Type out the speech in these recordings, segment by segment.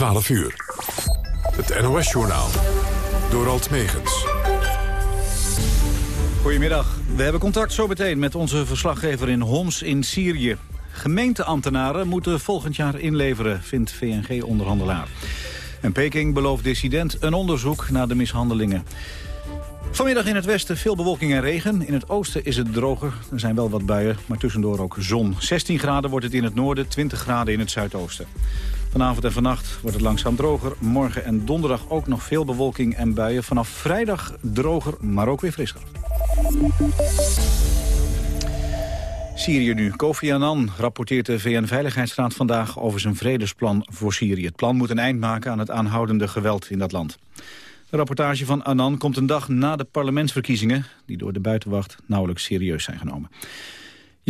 12 uur. Het NOS-journaal. Door Alt Megens. Goedemiddag. We hebben contact zo meteen met onze verslaggever in Homs in Syrië. Gemeenteambtenaren moeten volgend jaar inleveren, vindt VNG-onderhandelaar. En Peking belooft dissident een onderzoek naar de mishandelingen. Vanmiddag in het westen veel bewolking en regen. In het oosten is het droger. Er zijn wel wat buien, maar tussendoor ook zon. 16 graden wordt het in het noorden, 20 graden in het zuidoosten. Vanavond en vannacht wordt het langzaam droger. Morgen en donderdag ook nog veel bewolking en buien. Vanaf vrijdag droger, maar ook weer frisser. Syrië nu. Kofi Annan rapporteert de VN-veiligheidsraad vandaag over zijn vredesplan voor Syrië. Het plan moet een eind maken aan het aanhoudende geweld in dat land. De rapportage van Annan komt een dag na de parlementsverkiezingen... die door de buitenwacht nauwelijks serieus zijn genomen.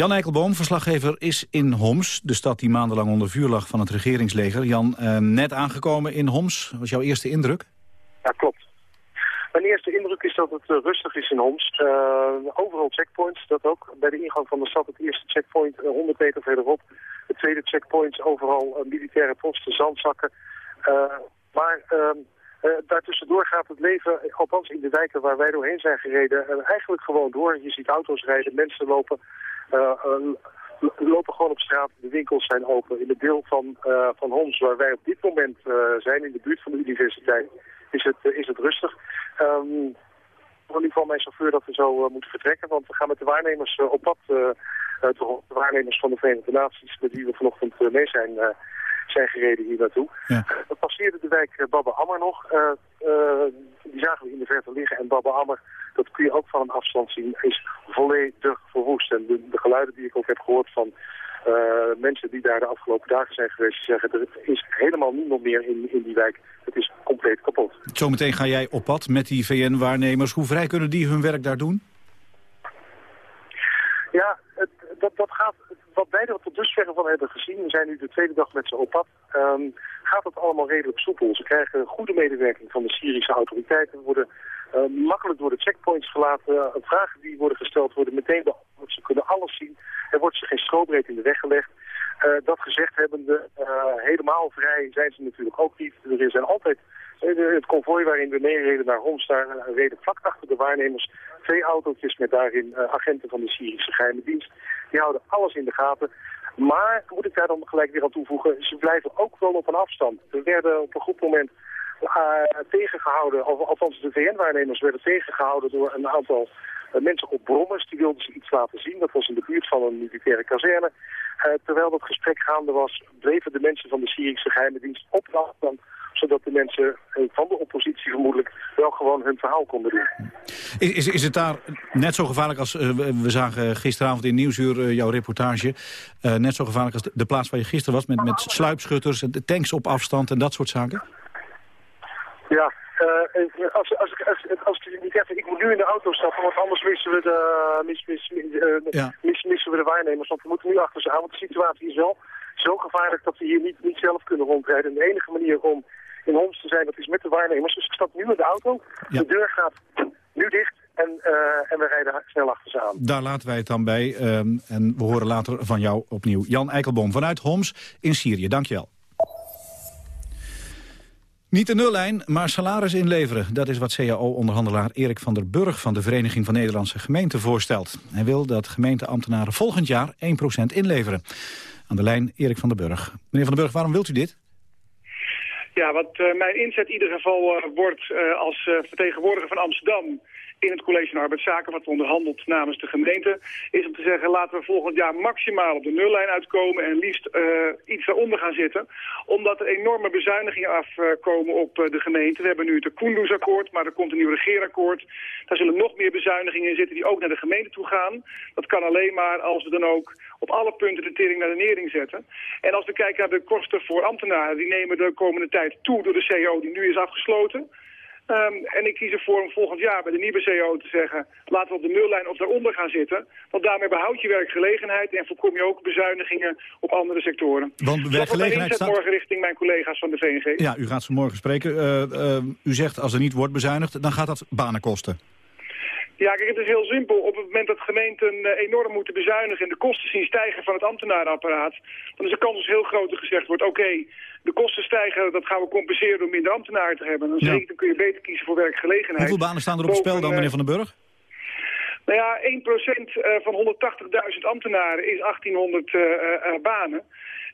Jan Eikelboom, verslaggever, is in Homs, de stad die maandenlang onder vuur lag van het regeringsleger. Jan, eh, net aangekomen in Homs. Wat was jouw eerste indruk? Ja, klopt. Mijn eerste indruk is dat het uh, rustig is in Homs. Uh, overal checkpoints, dat ook. Bij de ingang van de stad het eerste checkpoint, 100 eh, meter verderop. Het tweede checkpoint, overal militaire posten, zandzakken. maar ehm, daartussendoor gaat het leven, althans in de wijken waar wij doorheen zijn gereden, eigenlijk gewoon door. Je ziet auto's rijden, mensen lopen lopen gewoon op straat, de winkels zijn open. In het deel van, uh, van Homs, waar wij op dit moment uh, zijn, in de buurt van de universiteit, is het, is het rustig. Um, in ieder geval mijn chauffeur dat we zo moeten vertrekken, want we gaan met de waarnemers op pad. de waarnemers van de Verenigde Naties, met wie we vanochtend mee zijn, zijn gereden hier naartoe. Ja. We passeerden de wijk Babbe Ammer nog. die zagen we in de verte liggen en Babbe Ammer dat kun je ook van een afstand zien, is volledig verwoest. En de, de geluiden die ik ook heb gehoord van uh, mensen die daar de afgelopen dagen zijn geweest, zeggen er is helemaal niemand meer in, in die wijk. Het is compleet kapot. Zometeen ga jij op pad met die VN-waarnemers. Hoe vrij kunnen die hun werk daar doen? Ja, het, dat, dat gaat, wat wij er tot dusver van hebben gezien, we zijn nu de tweede dag met ze op pad, gaat het allemaal redelijk soepel. Ze krijgen goede medewerking van de Syrische autoriteiten, worden uh, makkelijk door de checkpoints gelaten. Uh, vragen die worden gesteld worden meteen beantwoord. Ze kunnen alles zien. Er wordt ze geen strobreed in de weg gelegd. Uh, dat gezegd hebbende, helemaal vrij zijn ze natuurlijk ook niet. Er zijn altijd het konvooi waarin we meereden naar Homs, daar reden vlak achter de waarnemers twee autootjes met daarin agenten van de Syrische geheime dienst. Die houden alles in de gaten. Maar, moet ik daar dan gelijk weer aan toevoegen, ze blijven ook wel op een afstand. Er werden op een goed moment uh, tegengehouden, of, althans de VN-waarnemers werden tegengehouden door een aantal uh, mensen op brommers. Die wilden ze iets laten zien. Dat was in de buurt van een militaire kazerne. Uh, terwijl dat gesprek gaande was, bleven de mensen van de Syrische geheime dienst op de zodat de mensen van de oppositie vermoedelijk wel gewoon hun verhaal konden doen. Is, is, is het daar net zo gevaarlijk als, we zagen gisteravond in Nieuwsuur jouw reportage, net zo gevaarlijk als de, de, plaats waar je gisteren was, met, met sluipschutters, tanks op afstand en dat soort zaken? Ja, uh, als, als, als, als ik niet even, ik moet nu in de auto stappen, want anders missen we de, mis, mis, uh, mis, missen we de waarnemers. Want we moeten nu achter ze aan, want de situatie is wel zo gevaarlijk dat we hier niet, niet zelf kunnen rondrijden. En de enige manier om in Homs te zijn, dat is met de waarnemers. Dus ik stap nu in de auto, de deur gaat nu dicht en, uh, en we rijden snel achter ze aan. Daar laten wij het dan bij ehm, en we horen later van jou opnieuw. Jan Eikelboom vanuit Homs in Syrië, dankjewel. Niet de nullijn, maar salaris inleveren. Dat is wat CAO-onderhandelaar Erik van der Burg... van de Vereniging van Nederlandse Gemeenten voorstelt. Hij wil dat gemeenteambtenaren volgend jaar 1% inleveren. Aan de lijn Erik van der Burg. Meneer van der Burg, waarom wilt u dit? Ja, wat uh, mijn inzet in ieder geval uh, wordt uh, als vertegenwoordiger van Amsterdam in het College van Arbeidszaken, wat onderhandelt namens de gemeente, is om te zeggen laten we volgend jaar maximaal op de nullijn uitkomen en liefst uh, iets daaronder gaan zitten. Omdat er enorme bezuinigingen afkomen op uh, de gemeente. We hebben nu het Koendersakkoord, maar er komt een nieuw regeerakkoord. Daar zullen nog meer bezuinigingen in zitten die ook naar de gemeente toe gaan. Dat kan alleen maar als we dan ook op alle punten de tering naar de nering zetten. En als we kijken naar de kosten voor ambtenaren, die nemen de komende tijd toe door de CEO die nu is afgesloten. Um, en ik kies ervoor om volgend jaar bij de nieuwe CEO te zeggen... laten we op de nullijn of daaronder gaan zitten. Want daarmee behoud je werkgelegenheid en voorkom je ook bezuinigingen op andere sectoren. Want werkgelegenheid staat... morgen richting mijn collega's van de VNG. Ja, u gaat ze morgen spreken. Uh, uh, u zegt als er niet wordt bezuinigd, dan gaat dat banen kosten. Ja, kijk, het is heel simpel. Op het moment dat gemeenten uh, enorm moeten bezuinigen en de kosten zien stijgen van het ambtenarenapparaat, dan is de kans dus heel groot dat gezegd wordt, oké, de kosten stijgen, dat gaan we compenseren door minder ambtenaren te hebben. Dan, ja. zeker, dan kun je beter kiezen voor werkgelegenheid. Hoeveel banen staan er op het spel dan, meneer Van den Burg? Nou ja, 1% eh, van 180.000 ambtenaren is 1800 uh, uh, banen.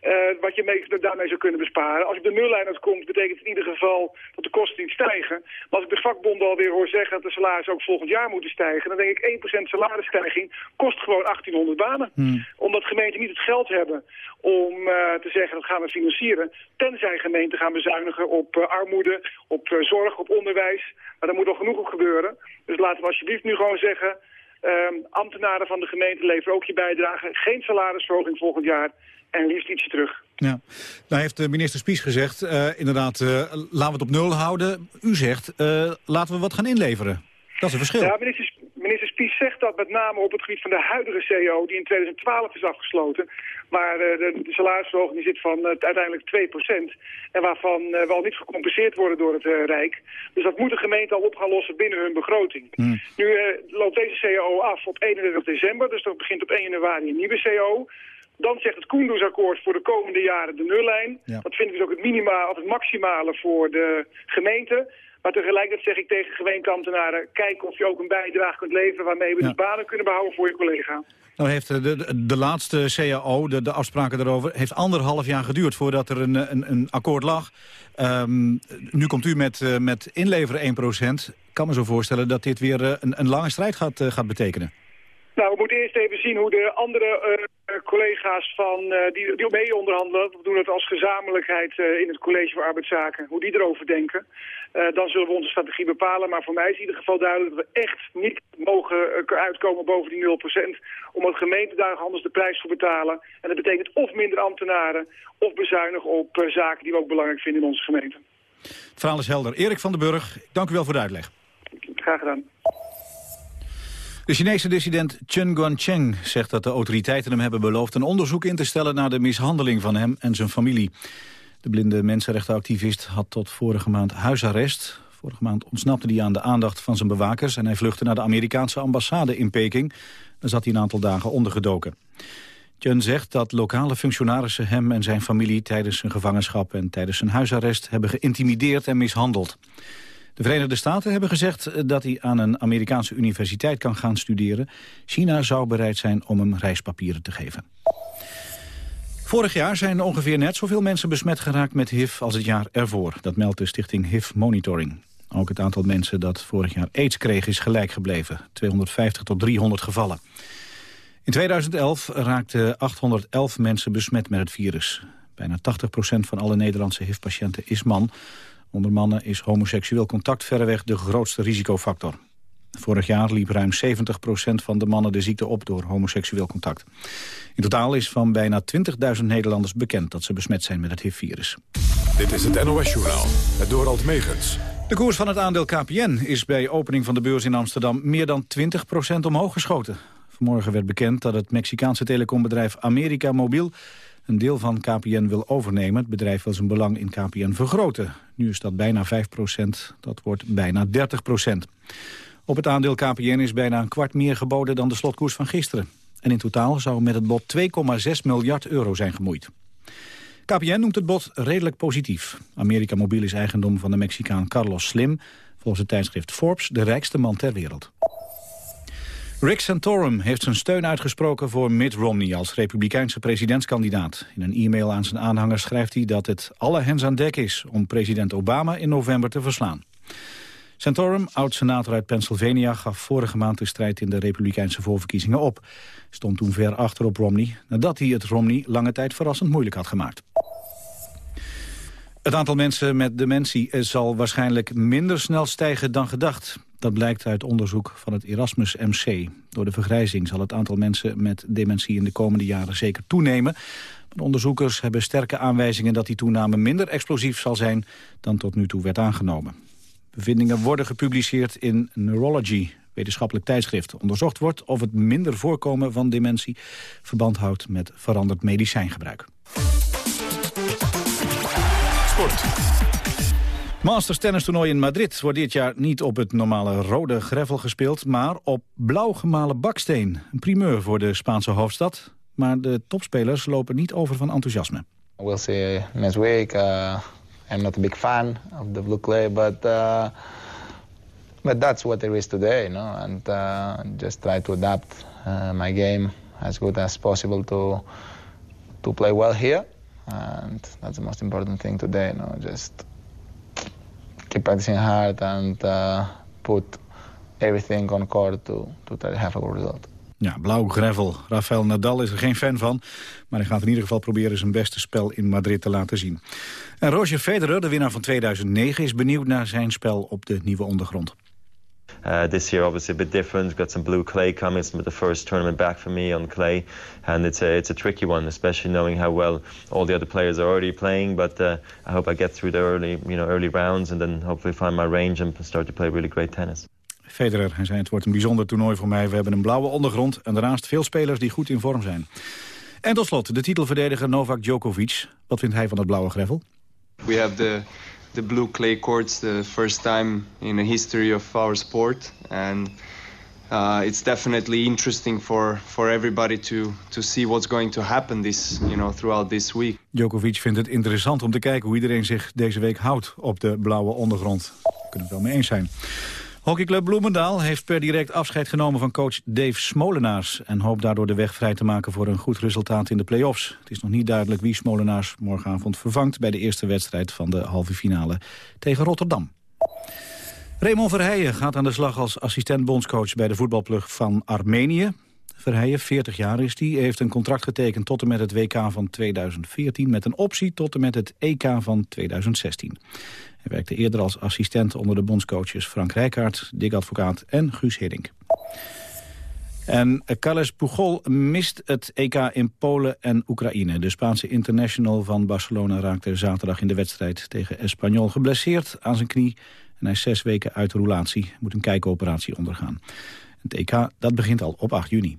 Uh, wat je mee, daarmee zou kunnen besparen. Als ik de nullijn uitkomt, betekent in ieder geval dat de kosten niet stijgen. Maar als ik de vakbonden alweer hoor zeggen dat de salarissen ook volgend jaar moeten stijgen... dan denk ik 1% salarisstijging kost gewoon 1800 banen. Hmm. Omdat gemeenten niet het geld hebben om uh, te zeggen dat gaan we financieren. Tenzij gemeenten gaan bezuinigen op uh, armoede, op zorg, op onderwijs. Maar daar moet nog genoeg op gebeuren. Dus laten we alsjeblieft nu gewoon zeggen... ambtenaren van de gemeente leveren ook je bijdrage. Geen salarisverhoging volgend jaar en liefst ietsje terug. Ja. Nou heeft de minister Spies gezegd, uh, inderdaad, uh, laten we het op nul houden. U zegt, uh, laten we wat gaan inleveren. Dat is een verschil. Ja, minister, minister Spies zegt dat met name op het gebied van de huidige CEO... die in 2012 is afgesloten... waar de, de salarisverhoging zit van uiteindelijk 2%... en waarvan we al niet gecompenseerd worden door het Rijk. Dus dat moet de gemeente al op gaan lossen binnen hun begroting. Hmm. Nu loopt deze CEO af op 31 december, dus dat begint op 1 januari een nieuwe CEO... Dan zegt het Koendersakkoord voor de komende jaren de nullijn. Dat vinden we dus ook het, minima, of het maximale voor de gemeente. Maar tegelijkertijd zeg ik tegen gemeenteambtenaren... kijk of je ook een bijdrage kunt leveren... waarmee we ja. de banen kunnen behouden voor je collega. Nou heeft de, de, de laatste CAO, de, de afspraken daarover... heeft anderhalf jaar geduurd voordat er een, een, een akkoord lag. Um, nu komt u met, uh, met inleveren 1% Ik kan me zo voorstellen dat dit weer uh, een, een lange strijd gaat, uh, gaat betekenen. Nou, we moeten eerst even zien hoe de andere uh, collega's van, uh, die, die mee onderhandelen, we doen het als gezamenlijkheid uh, in het College voor Arbeidszaken, hoe die erover denken. dan zullen we onze strategie bepalen, maar voor mij is in ieder geval duidelijk dat we echt niet mogen uitkomen boven die 0%, omdat gemeenten daar anders de prijs voor betalen. En dat betekent of minder ambtenaren, of bezuinigen op zaken die we ook belangrijk vinden in onze gemeente. Het verhaal is helder. Erik van den Burg, dank u wel voor de uitleg. Graag gedaan. De Chinese dissident Chen Guangcheng zegt dat de autoriteiten hem hebben beloofd... een onderzoek in te stellen naar de mishandeling van hem en zijn familie. De blinde mensenrechtenactivist had tot vorige maand huisarrest. Vorige maand ontsnapte hij aan de aandacht van zijn bewakers... en hij vluchtte naar de Amerikaanse ambassade in Peking. Daar zat hij een aantal dagen ondergedoken. Chen zegt dat lokale functionarissen hem en zijn familie... tijdens zijn gevangenschap en tijdens zijn huisarrest hebben geïntimideerd en mishandeld. De Verenigde Staten hebben gezegd eh, dat hij aan een Amerikaanse universiteit kan gaan studeren. China zou bereid zijn om hem reispapieren te geven. Vorig jaar zijn ongeveer net zoveel mensen besmet geraakt met HIV als het jaar ervoor. Dat meldt de stichting HIV Monitoring. Ook het aantal mensen dat vorig jaar aids kreeg is gelijk gebleven. 250 tot 300 gevallen. In 2011 raakten 811 mensen besmet met het virus. Bijna 80% van alle Nederlandse HIV-patiënten is man. Onder mannen is homoseksueel contact verreweg de grootste risicofactor. Vorig jaar liep ruim 70% van de mannen de ziekte op door homoseksueel contact. In totaal is van bijna 20.000 Nederlanders bekend dat ze besmet zijn met het HIV-virus. Dit is het NOS-journaal, het Dorald Megens. De koers van het aandeel KPN is bij opening van de beurs in Amsterdam meer dan 20% omhoog geschoten. Vanmorgen werd bekend dat het Mexicaanse telecombedrijf America Mobiel een deel van KPN wil overnemen. Het bedrijf wil zijn belang in KPN vergroten. Nu is dat bijna 5% dat wordt bijna 30% Op het aandeel KPN is bijna een kwart meer geboden dan de slotkoers van gisteren. En in totaal zou met het bod 2,6 miljard euro zijn gemoeid. KPN noemt het bod redelijk positief. Amerika Mobiel is eigendom van de Mexicaan Carlos Slim... volgens het tijdschrift Forbes de rijkste man ter wereld. Rick Santorum heeft zijn steun uitgesproken voor Mitt Romney als republikeinse presidentskandidaat. In een e-mail aan zijn aanhangers schrijft hij dat het alle hens aan dek is om president Obama in november te verslaan. Santorum, oud-senator uit Pennsylvania, gaf vorige maand de strijd in de republikeinse voorverkiezingen op. Stond toen ver achter op Romney, nadat hij het Romney lange tijd verrassend moeilijk had gemaakt. Het aantal mensen met dementie zal waarschijnlijk minder snel stijgen dan gedacht. Dat blijkt uit onderzoek van het Erasmus MC. Door de vergrijzing zal het aantal mensen met dementie in de komende jaren zeker toenemen. Maar onderzoekers hebben sterke aanwijzingen dat die toename minder explosief zal zijn dan tot nu toe werd aangenomen. Bevindingen worden gepubliceerd in Neurology, wetenschappelijk tijdschrift. Onderzocht wordt of het minder voorkomen van dementie verband houdt met veranderd medicijngebruik. Masters tennis toernooi in Madrid wordt dit jaar niet op het normale rode gravel gespeeld, maar op blauw gemalen baksteen. Een primeur voor de Spaanse hoofdstad, maar de topspelers lopen niet over van enthousiasme. We'll see next week. Uh, I'm not a big fan of the blue clay, but uh, but that's what there is today, no? And uh, just try to adapt uh, my game as good as possible to to play well here, and that's the most important thing today, no? Just keep practicing hard and uh, put everything on court to, to have a good result. Ja, blauw gravel. Rafael Nadal is er geen fan van. Maar hij gaat in ieder geval proberen zijn beste spel in Madrid te laten zien. En Roger Federer, de winnaar van 2009, is benieuwd naar zijn spel op de nieuwe ondergrond. Uh, this year, obviously, a bit different. Got some blue clay coming. It's the first tournament back for me on clay, and it's a it's a tricky one, especially knowing how well all the other players are already playing. But uh, I hope I get through the early you know early rounds, and then hopefully find my range and start to play really great tennis. Federer, hij zei het wordt een bijzonder toernooi voor mij. We hebben een blauwe ondergrond en daarnaast veel spelers die goed in vorm zijn. En tot slot de titelverdediger Novak Djokovic. Wat vindt hij van het blauwe gravel? We have the the blue clay courts the first time in the history of our sport and uh, it's definitely interesting for for everybody to to see what's going to happen this you know throughout this week. Djokovic vindt het interessant om te kijken hoe iedereen zich deze week houdt op de blauwe ondergrond. Daar kunnen we het wel mee eens zijn. Hockeyclub Bloemendaal heeft per direct afscheid genomen van coach Dave Smolenaars... en hoopt daardoor de weg vrij te maken voor een goed resultaat in de play-offs. Het is nog niet duidelijk wie Smolenaars morgenavond vervangt... bij de eerste wedstrijd van de halve finale tegen Rotterdam. Raymond Verheijen gaat aan de slag als assistent-bondscoach... bij de voetbalplug van Armenië. Verheijen, 40 jaar is die, heeft een contract getekend tot en met het WK van 2014... met een optie tot en met het EK van 2016. Hij werkte eerder als assistent onder de bondscoaches Frank Rijkaard, Dick Advocaat en Guus Hiddink. En Carles Pujol mist het EK in Polen en Oekraïne. De Spaanse international van Barcelona raakte zaterdag in de wedstrijd tegen Espanyol geblesseerd aan zijn knie. En hij is zes weken uit de roulatie, moet een kijkoperatie ondergaan. Het EK dat begint al op 8 juni.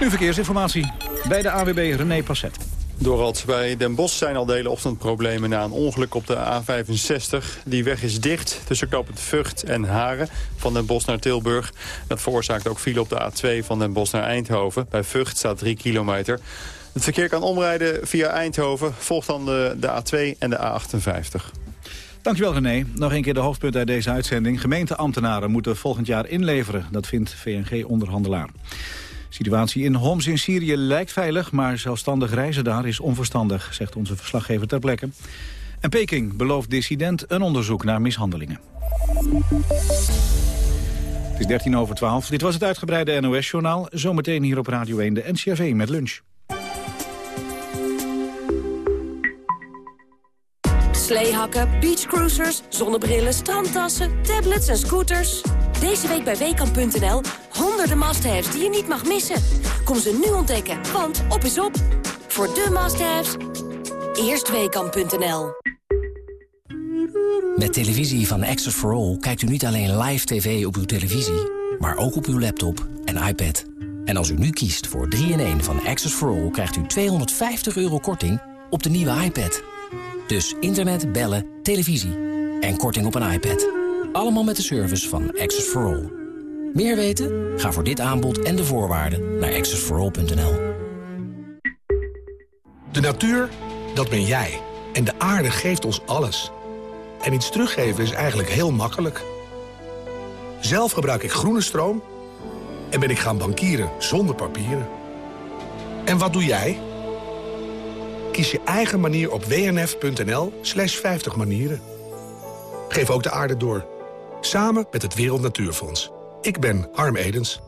Nu verkeersinformatie bij de AWB René Passet. Dorald, bij Den Bosch zijn al de hele ochtend problemen na een ongeluk op de A65. Die weg is dicht tussen knooppunt Vught en Haren van Den Bosch naar Tilburg. Dat veroorzaakt ook file op de A2 van Den Bosch naar Eindhoven. Bij Vught staat 3 kilometer. Het verkeer kan omrijden via Eindhoven. Volgt dan de, de A2 en de A58. Dankjewel René. Nog een keer de hoofdpunt uit deze uitzending. Gemeenteambtenaren moeten volgend jaar inleveren. Dat vindt VNG-onderhandelaar situatie in Homs in Syrië lijkt veilig, maar zelfstandig reizen daar is onverstandig, zegt onze verslaggever ter plekke. En Peking belooft dissident een onderzoek naar mishandelingen. Het is 13 over 12. Dit was het uitgebreide NOS-journaal. Zometeen hier op Radio 1 de NCRV met lunch. Sleehakken, beachcruisers, zonnebrillen, strandtassen, tablets en scooters... Deze week bij Weekamp.nl honderden must-haves die je niet mag missen. Kom ze nu ontdekken, want op is op. Voor de must-haves, eerst Weekamp.nl. Met televisie van Access for All kijkt u niet alleen live tv op uw televisie... maar ook op uw laptop en iPad. En als u nu kiest voor 3-in-1 van Access for All... krijgt u 250 euro korting op de nieuwe iPad. Dus internet, bellen, televisie en korting op een iPad... Allemaal met de service van Access for All. Meer weten? Ga voor dit aanbod en de voorwaarden naar accessforall.nl. De natuur, dat ben jij. En de aarde geeft ons alles. En iets teruggeven is eigenlijk heel makkelijk. Zelf gebruik ik groene stroom en ben ik gaan bankieren zonder papieren. En wat doe jij? Kies je eigen manier op wnf.nl slash 50 manieren. Geef ook de aarde door. Samen met het Wereld Natuurfonds. Ik ben Harm Edens.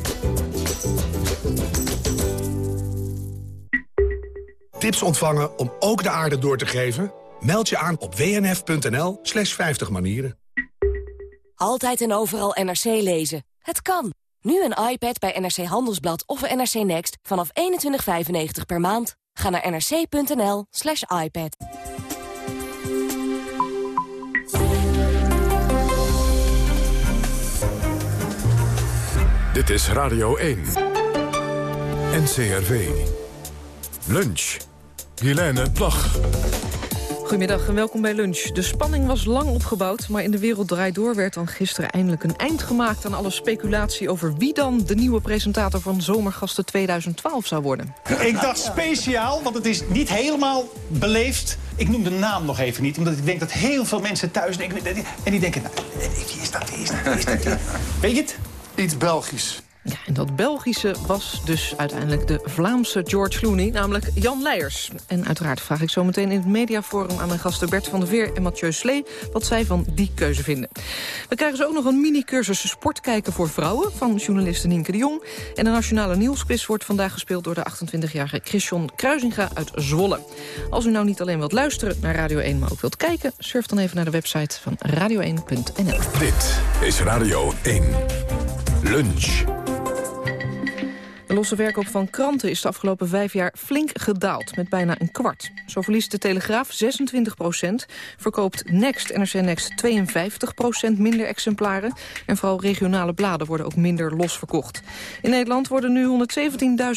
Tips ontvangen om ook de aarde door te geven? Meld je aan op wnf.nl slash 50 manieren. Altijd en overal NRC lezen. Het kan. Nu een iPad bij NRC Handelsblad of NRC Next vanaf 21,95 per maand. Ga naar nrc.nl slash iPad. Dit is Radio 1. NCRV. Lunch. Helene Plag. Goedemiddag en welkom bij Lunch. De spanning was lang opgebouwd, maar in de wereld draait door... werd dan gisteren eindelijk een eind gemaakt aan alle speculatie... over wie dan de nieuwe presentator van Zomergasten 2012 zou worden. Ik dacht speciaal, want het is niet helemaal beleefd. Ik noem de naam nog even niet, omdat ik denk dat heel veel mensen thuis denken... en die denken, nou, wie is dat, wie is dat, wie is dat? Weet je het? Iets Belgisch. Ja, en dat Belgische was dus uiteindelijk de Vlaamse George Clooney, namelijk Jan Leijers. En uiteraard vraag ik zo meteen in het mediaforum aan mijn gasten Bert van der Veer en Mathieu Slee wat zij van die keuze vinden. We krijgen ze ook nog een mini-cursus sport kijken voor vrouwen van journaliste Nienke de Jong. En de Nationale Nieuwsquiz wordt vandaag gespeeld door de 28-jarige Christian Kruisinga uit Zwolle. Als u nou niet alleen wilt luisteren naar Radio 1, maar ook wilt kijken, surf dan even naar de website van radio1.nl. Dit is Radio 1. Lunch. De losse verkoop van kranten is de afgelopen vijf jaar flink gedaald, met bijna een kwart. Zo verliest de Telegraaf 26 procent, verkoopt Next, NRC Next 52 procent minder exemplaren... en vooral regionale bladen worden ook minder los verkocht. In Nederland worden nu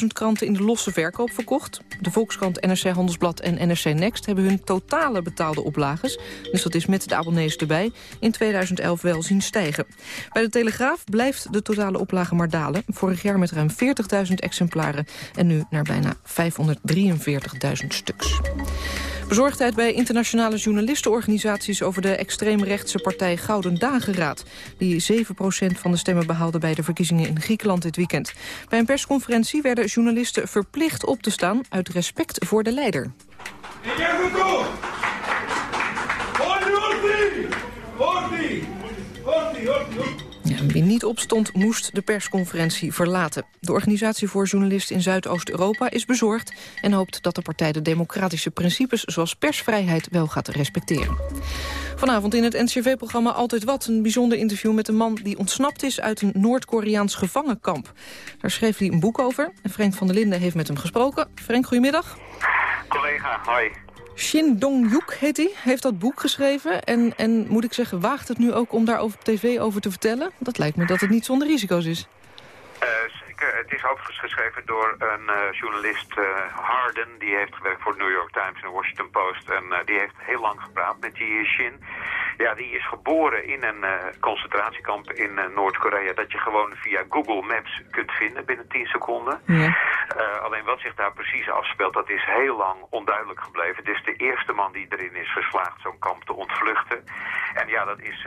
117.000 kranten in de losse verkoop verkocht. De Volkskrant, NRC Handelsblad en NRC Next hebben hun totale betaalde oplages... dus dat is met de abonnees erbij, in 2011 wel zien stijgen. Bij de Telegraaf blijft de totale oplage maar dalen. Vorig jaar met ruim 40.000 exemplaren en nu naar bijna 543.000 stuks. Bezorgdheid bij internationale journalistenorganisaties over de extreemrechtse partij Gouden Dageraad, die 7% van de stemmen behaalde bij de verkiezingen in Griekenland dit weekend. Bij een persconferentie werden journalisten verplicht op te staan uit respect voor de leider. Wie niet opstond, moest de persconferentie verlaten. De Organisatie voor Journalisten in Zuidoost-Europa is bezorgd... en hoopt dat de partij de democratische principes... zoals persvrijheid wel gaat respecteren. Vanavond in het NCV-programma Altijd Wat... een bijzonder interview met een man die ontsnapt is... uit een Noord-Koreaans gevangenkamp. Daar schreef hij een boek over en Frank van der Linden heeft met hem gesproken. Frank, goedemiddag. Collega, hoi. Shin Dong-Yuk heet hij, heeft dat boek geschreven. En, en moet ik zeggen, waagt het nu ook om daar over tv over te vertellen? Dat lijkt me dat het niet zonder risico's is. Uh, Het is overigens geschreven door een uh, journalist, uh, Harden. Die heeft gewerkt voor de New York Times en de Washington Post. En die heeft heel lang gepraat met die Shin. Ja, die is geboren in een concentratiekamp in Noord-Korea... dat je gewoon via Google Maps kunt vinden binnen 10 seconden. Ja. alleen wat zich daar precies afspeelt, dat is heel lang onduidelijk gebleven. Het is de eerste man die erin is geslaagd zo'n kamp te ontvluchten. En ja, dat is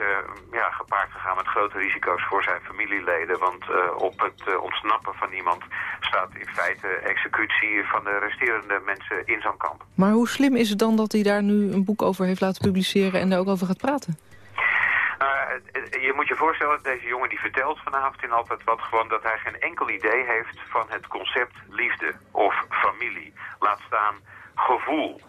ja, gepaard gegaan met grote risico's voor zijn familieleden. Want op het ontsnappen van iemand staat in feite executie van de resterende mensen in zo'n kamp. Maar hoe slim is het dan dat hij daar nu een boek over heeft laten publiceren en daar ook over gaat praten? Uh, je moet je voorstellen, dat deze jongen die vertelt vanavond in altijd wat gewoon dat hij geen enkel idee heeft van het concept liefde of familie. Laat staan gevoel.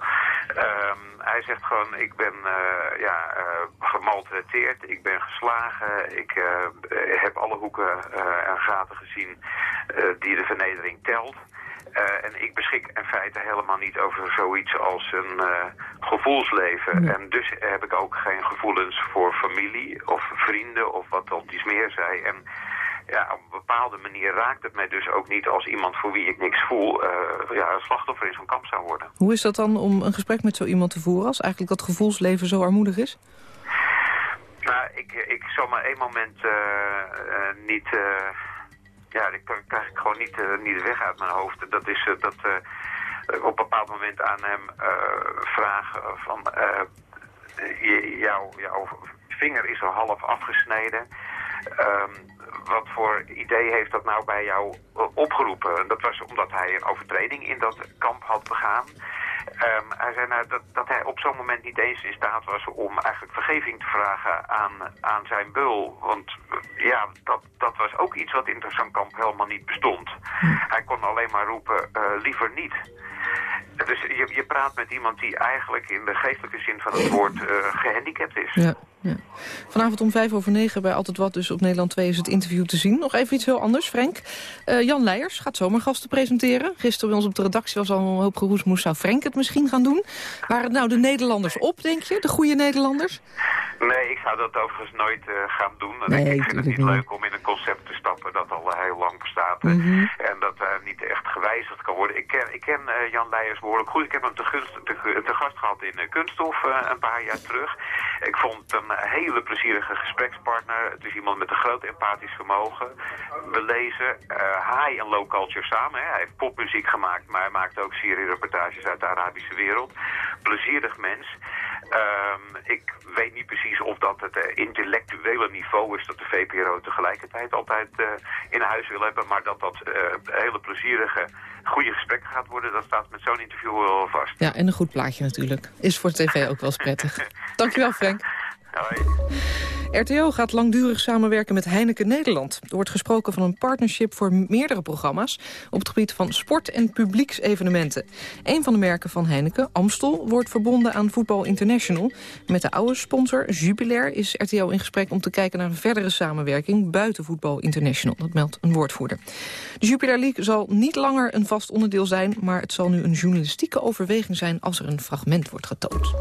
Um, hij zegt gewoon, ik ben uh, ja, uh, gemaltreteerd, ik ben geslagen, ik uh, heb alle hoeken en gaten gezien die de vernedering telt. en ik beschik in feite helemaal niet over zoiets als een gevoelsleven. Ja. En dus heb ik ook geen gevoelens voor familie of vrienden of wat dan iets meer zei. En ja, op een bepaalde manier raakt het mij dus ook niet als iemand voor wie ik niks voel, uh, ja, een slachtoffer in zo'n kamp zou worden. Hoe is dat dan om een gesprek met zo iemand te voeren als eigenlijk dat gevoelsleven zo armoedig is? Nou, ik, ik zal maar één moment uh, uh, niet, ja, die krijg ik gewoon niet, niet de weg uit mijn hoofd. Dat is dat ik op een bepaald moment aan hem vraag van, jou, jouw vinger is al half afgesneden. Um, wat voor idee heeft dat nou bij jou opgeroepen? Dat was omdat hij een overtreding in dat kamp had begaan. Um, hij zei nou, dat, dat hij op zo'n moment niet eens in staat was om eigenlijk vergeving te vragen aan, aan zijn bul. Want ja, dat, dat was ook iets wat in zo'n kamp helemaal niet bestond. Hij kon alleen maar roepen, uh, liever niet. Dus je, je praat met iemand die eigenlijk in de geestelijke zin van het woord gehandicapt is. Ja, ja. Vanavond om vijf over negen bij Altijd Wat, dus op Nederland 2 is het interview te zien. Nog even iets heel anders, Frank. Uh, Jan Leijers gaat zomergasten presenteren. Gisteren bij ons op de redactie was al een hoop geroesmoes. Zou Frank het misschien gaan doen? Waren het nou de Nederlanders op, denk je? De goede Nederlanders? Nee, ik zou dat overigens nooit uh, gaan doen. Nee, ik vind het niet niet. leuk om in een concept te stappen dat al heel lang bestaat. Mm -hmm. En dat uh, niet echt gewijzigd kan worden. Ik ken, ik ken Jan Leijers behoorlijk goed. Ik heb hem te, gunst, te, te gast gehad in Kunststof een paar jaar terug. Ik vond hem een hele plezierige gesprekspartner. Het is iemand met een groot empathisch vermogen. Belezen. high en low culture samen. Hè. Hij heeft popmuziek gemaakt, maar hij maakt ook serie-reportages uit de Arabische wereld. Plezierig mens. Um, ik weet niet precies of dat het uh, intellectuele niveau is dat de VPRO tegelijkertijd altijd uh, in huis wil hebben. Maar dat dat uh, hele plezierige, goede gesprekken gaat worden, dat staat met zo'n interview wel vast. Ja, en een goed plaatje natuurlijk. Is voor tv ook wel eens prettig. Dankjewel Frank. Hoi. RTO gaat langdurig samenwerken met Heineken Nederland. Er wordt gesproken van een partnership voor meerdere programma's... op het gebied van sport- en publieksevenementen. Een van de merken van Heineken, Amstel, wordt verbonden aan Voetbal International. Met de oude sponsor Jubilair is RTO in gesprek om te kijken naar een verdere samenwerking... buiten Voetbal International, dat meldt een woordvoerder. De Jupiler League zal niet langer een vast onderdeel zijn... maar het zal nu een journalistieke overweging zijn als er een fragment wordt getoond.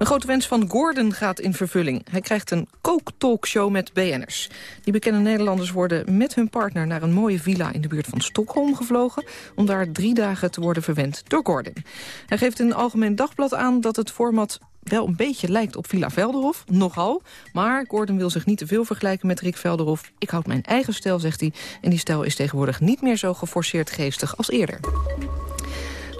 Een grote wens van Gordon gaat in vervulling. Hij krijgt een kooktalkshow met BN'ers. Die bekende Nederlanders worden met hun partner naar een mooie villa in de buurt van Stockholm gevlogen... om daar drie dagen te worden verwend door Gordon. Hij geeft in een algemeen dagblad aan dat het format wel een beetje lijkt op Villa Velderhof, nogal. Maar Gordon wil zich niet te veel vergelijken met Rick Velderhof. Ik houd mijn eigen stijl, zegt hij. En die stijl is tegenwoordig niet meer zo geforceerd geestig als eerder.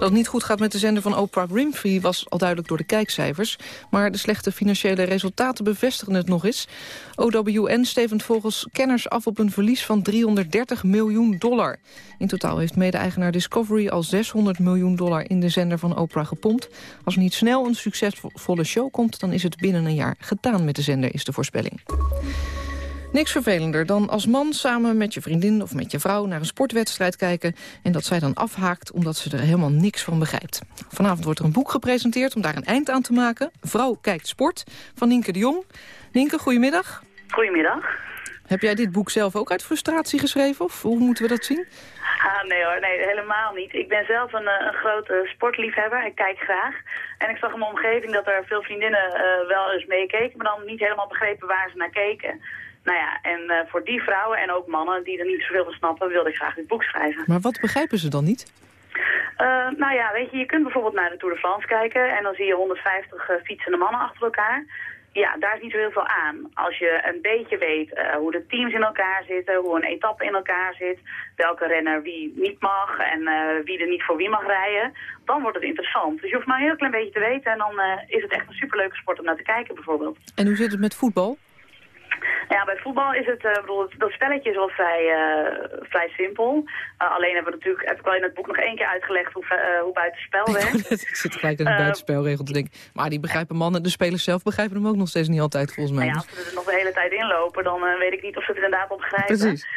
Dat het niet goed gaat met de zender van Oprah Winfrey was al duidelijk door de kijkcijfers. Maar de slechte financiële resultaten bevestigen het nog eens. OWN stevend volgens kenners af op een verlies van 330 miljoen dollar. In totaal heeft mede-eigenaar Discovery al 600 miljoen dollar in de zender van Oprah gepompt. Als er niet snel een succesvolle show komt, dan is het binnen een jaar gedaan met de zender, is de voorspelling. Niks vervelender dan als man samen met je vriendin of met je vrouw naar een sportwedstrijd kijken en dat zij dan afhaakt omdat ze er helemaal niks van begrijpt. Vanavond wordt er een boek gepresenteerd om daar een eind aan te maken. Vrouw kijkt sport van Nienke de Jong. Nienke, goedemiddag. Goedemiddag. Heb jij dit boek zelf ook uit frustratie geschreven of hoe moeten we dat zien? Ah, nee hoor, nee, helemaal niet. Ik ben zelf een, een grote sportliefhebber. Ik kijk graag. En ik zag in mijn omgeving dat er veel vriendinnen uh, wel eens meekeken, maar dan niet helemaal begrepen waar ze naar keken. Nou ja, en uh, voor die vrouwen en ook mannen die er niet zoveel van snappen, wilde ik graag dit boek schrijven. Maar wat begrijpen ze dan niet? Uh, nou ja, weet je, je kunt bijvoorbeeld naar de Tour de France kijken en dan zie je 150 uh, fietsende mannen achter elkaar. Ja, daar is niet zo heel veel aan. Als je een beetje weet uh, hoe de teams in elkaar zitten, hoe een etappe in elkaar zit, welke renner wie niet mag en wie er niet voor wie mag rijden, dan wordt het interessant. Dus je hoeft maar een heel klein beetje te weten en dan is het echt een superleuke sport om naar te kijken bijvoorbeeld. En hoe zit het met voetbal? Ja, bij voetbal is het, uh, bedoel, dat spelletje is wel vrij, uh, vrij simpel. Uh, alleen hebben we natuurlijk, heb ik al in het boek nog één keer uitgelegd hoe, hoe buitenspel werkt. ik zit gelijk aan de buitenspelregel te denken. Maar die begrijpen mannen, de spelers zelf begrijpen hem ook nog steeds niet altijd volgens mij. Nou ja, als ze er nog de hele tijd in lopen, dan weet ik niet of ze het inderdaad begrijpen. Precies.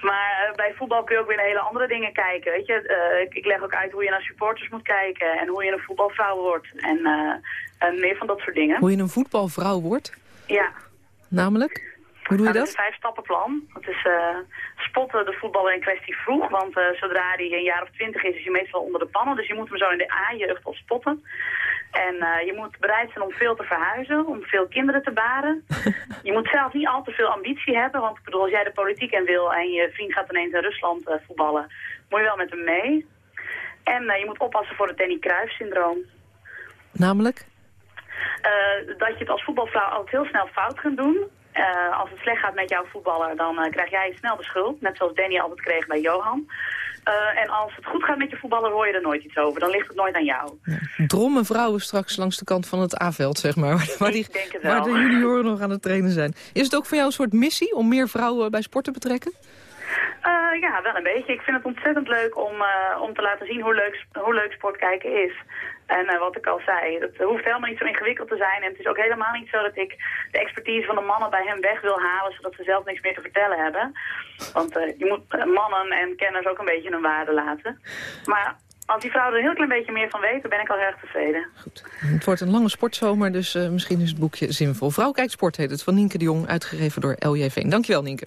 Maar bij voetbal kun je ook weer naar hele andere dingen kijken. Weet je? ik, ik leg ook uit hoe je naar supporters moet kijken en hoe je een voetbalvrouw wordt. En, en meer van dat soort dingen. Hoe je een voetbalvrouw wordt? Ja. Namelijk? Hoe doe je nou, dat? is een vijf-stappenplan. Het is uh, spotten de voetballer in kwestie vroeg. Want uh, zodra hij een jaar of twintig is, is hij meestal onder de pannen. Dus je moet hem zo in de A-jeugd al spotten. En uh, je moet bereid zijn om veel te verhuizen, om veel kinderen te baren. je moet zelf niet al te veel ambitie hebben. Want ik bedoel, als jij de politiek in wil en je vriend gaat ineens in Rusland voetballen, moet je wel met hem mee. En je moet oppassen voor het Danny Cruijff-syndroom. Namelijk? Dat je het als voetbalvrouw altijd heel snel fout kunt doen. Uh, als het slecht gaat met jouw voetballer, dan uh, krijg jij snel de schuld. Net zoals Danny altijd kreeg bij Johan. Uh, en als het goed gaat met je voetballer, hoor je er nooit iets over. Dan ligt het nooit aan jou. Ja. Drommen vrouwen straks langs de kant van het A-veld, zeg maar. Waar, die, waar de junioren nog aan het trainen zijn. Is het ook voor jou een soort missie om meer vrouwen bij sport te betrekken? Uh, ja, wel een beetje. Ik vind het ontzettend leuk om, uh, om te laten zien hoe leuk, hoe leuk sport kijken is. En uh, wat ik al zei, het hoeft helemaal niet zo ingewikkeld te zijn. En het is ook helemaal niet zo dat ik de expertise van de mannen bij hem weg wil halen... zodat ze zelf niks meer te vertellen hebben. Want je moet mannen en kenners ook een beetje hun waarde laten. Maar Als die vrouwen er een heel klein beetje meer van weten, ben ik al erg tevreden. Het wordt een lange sportzomer, dus misschien is het boekje zinvol. Vrouw kijkt sport heet het, van Nienke de Jong, uitgegeven door LJ Veen. Dankjewel, Nienke.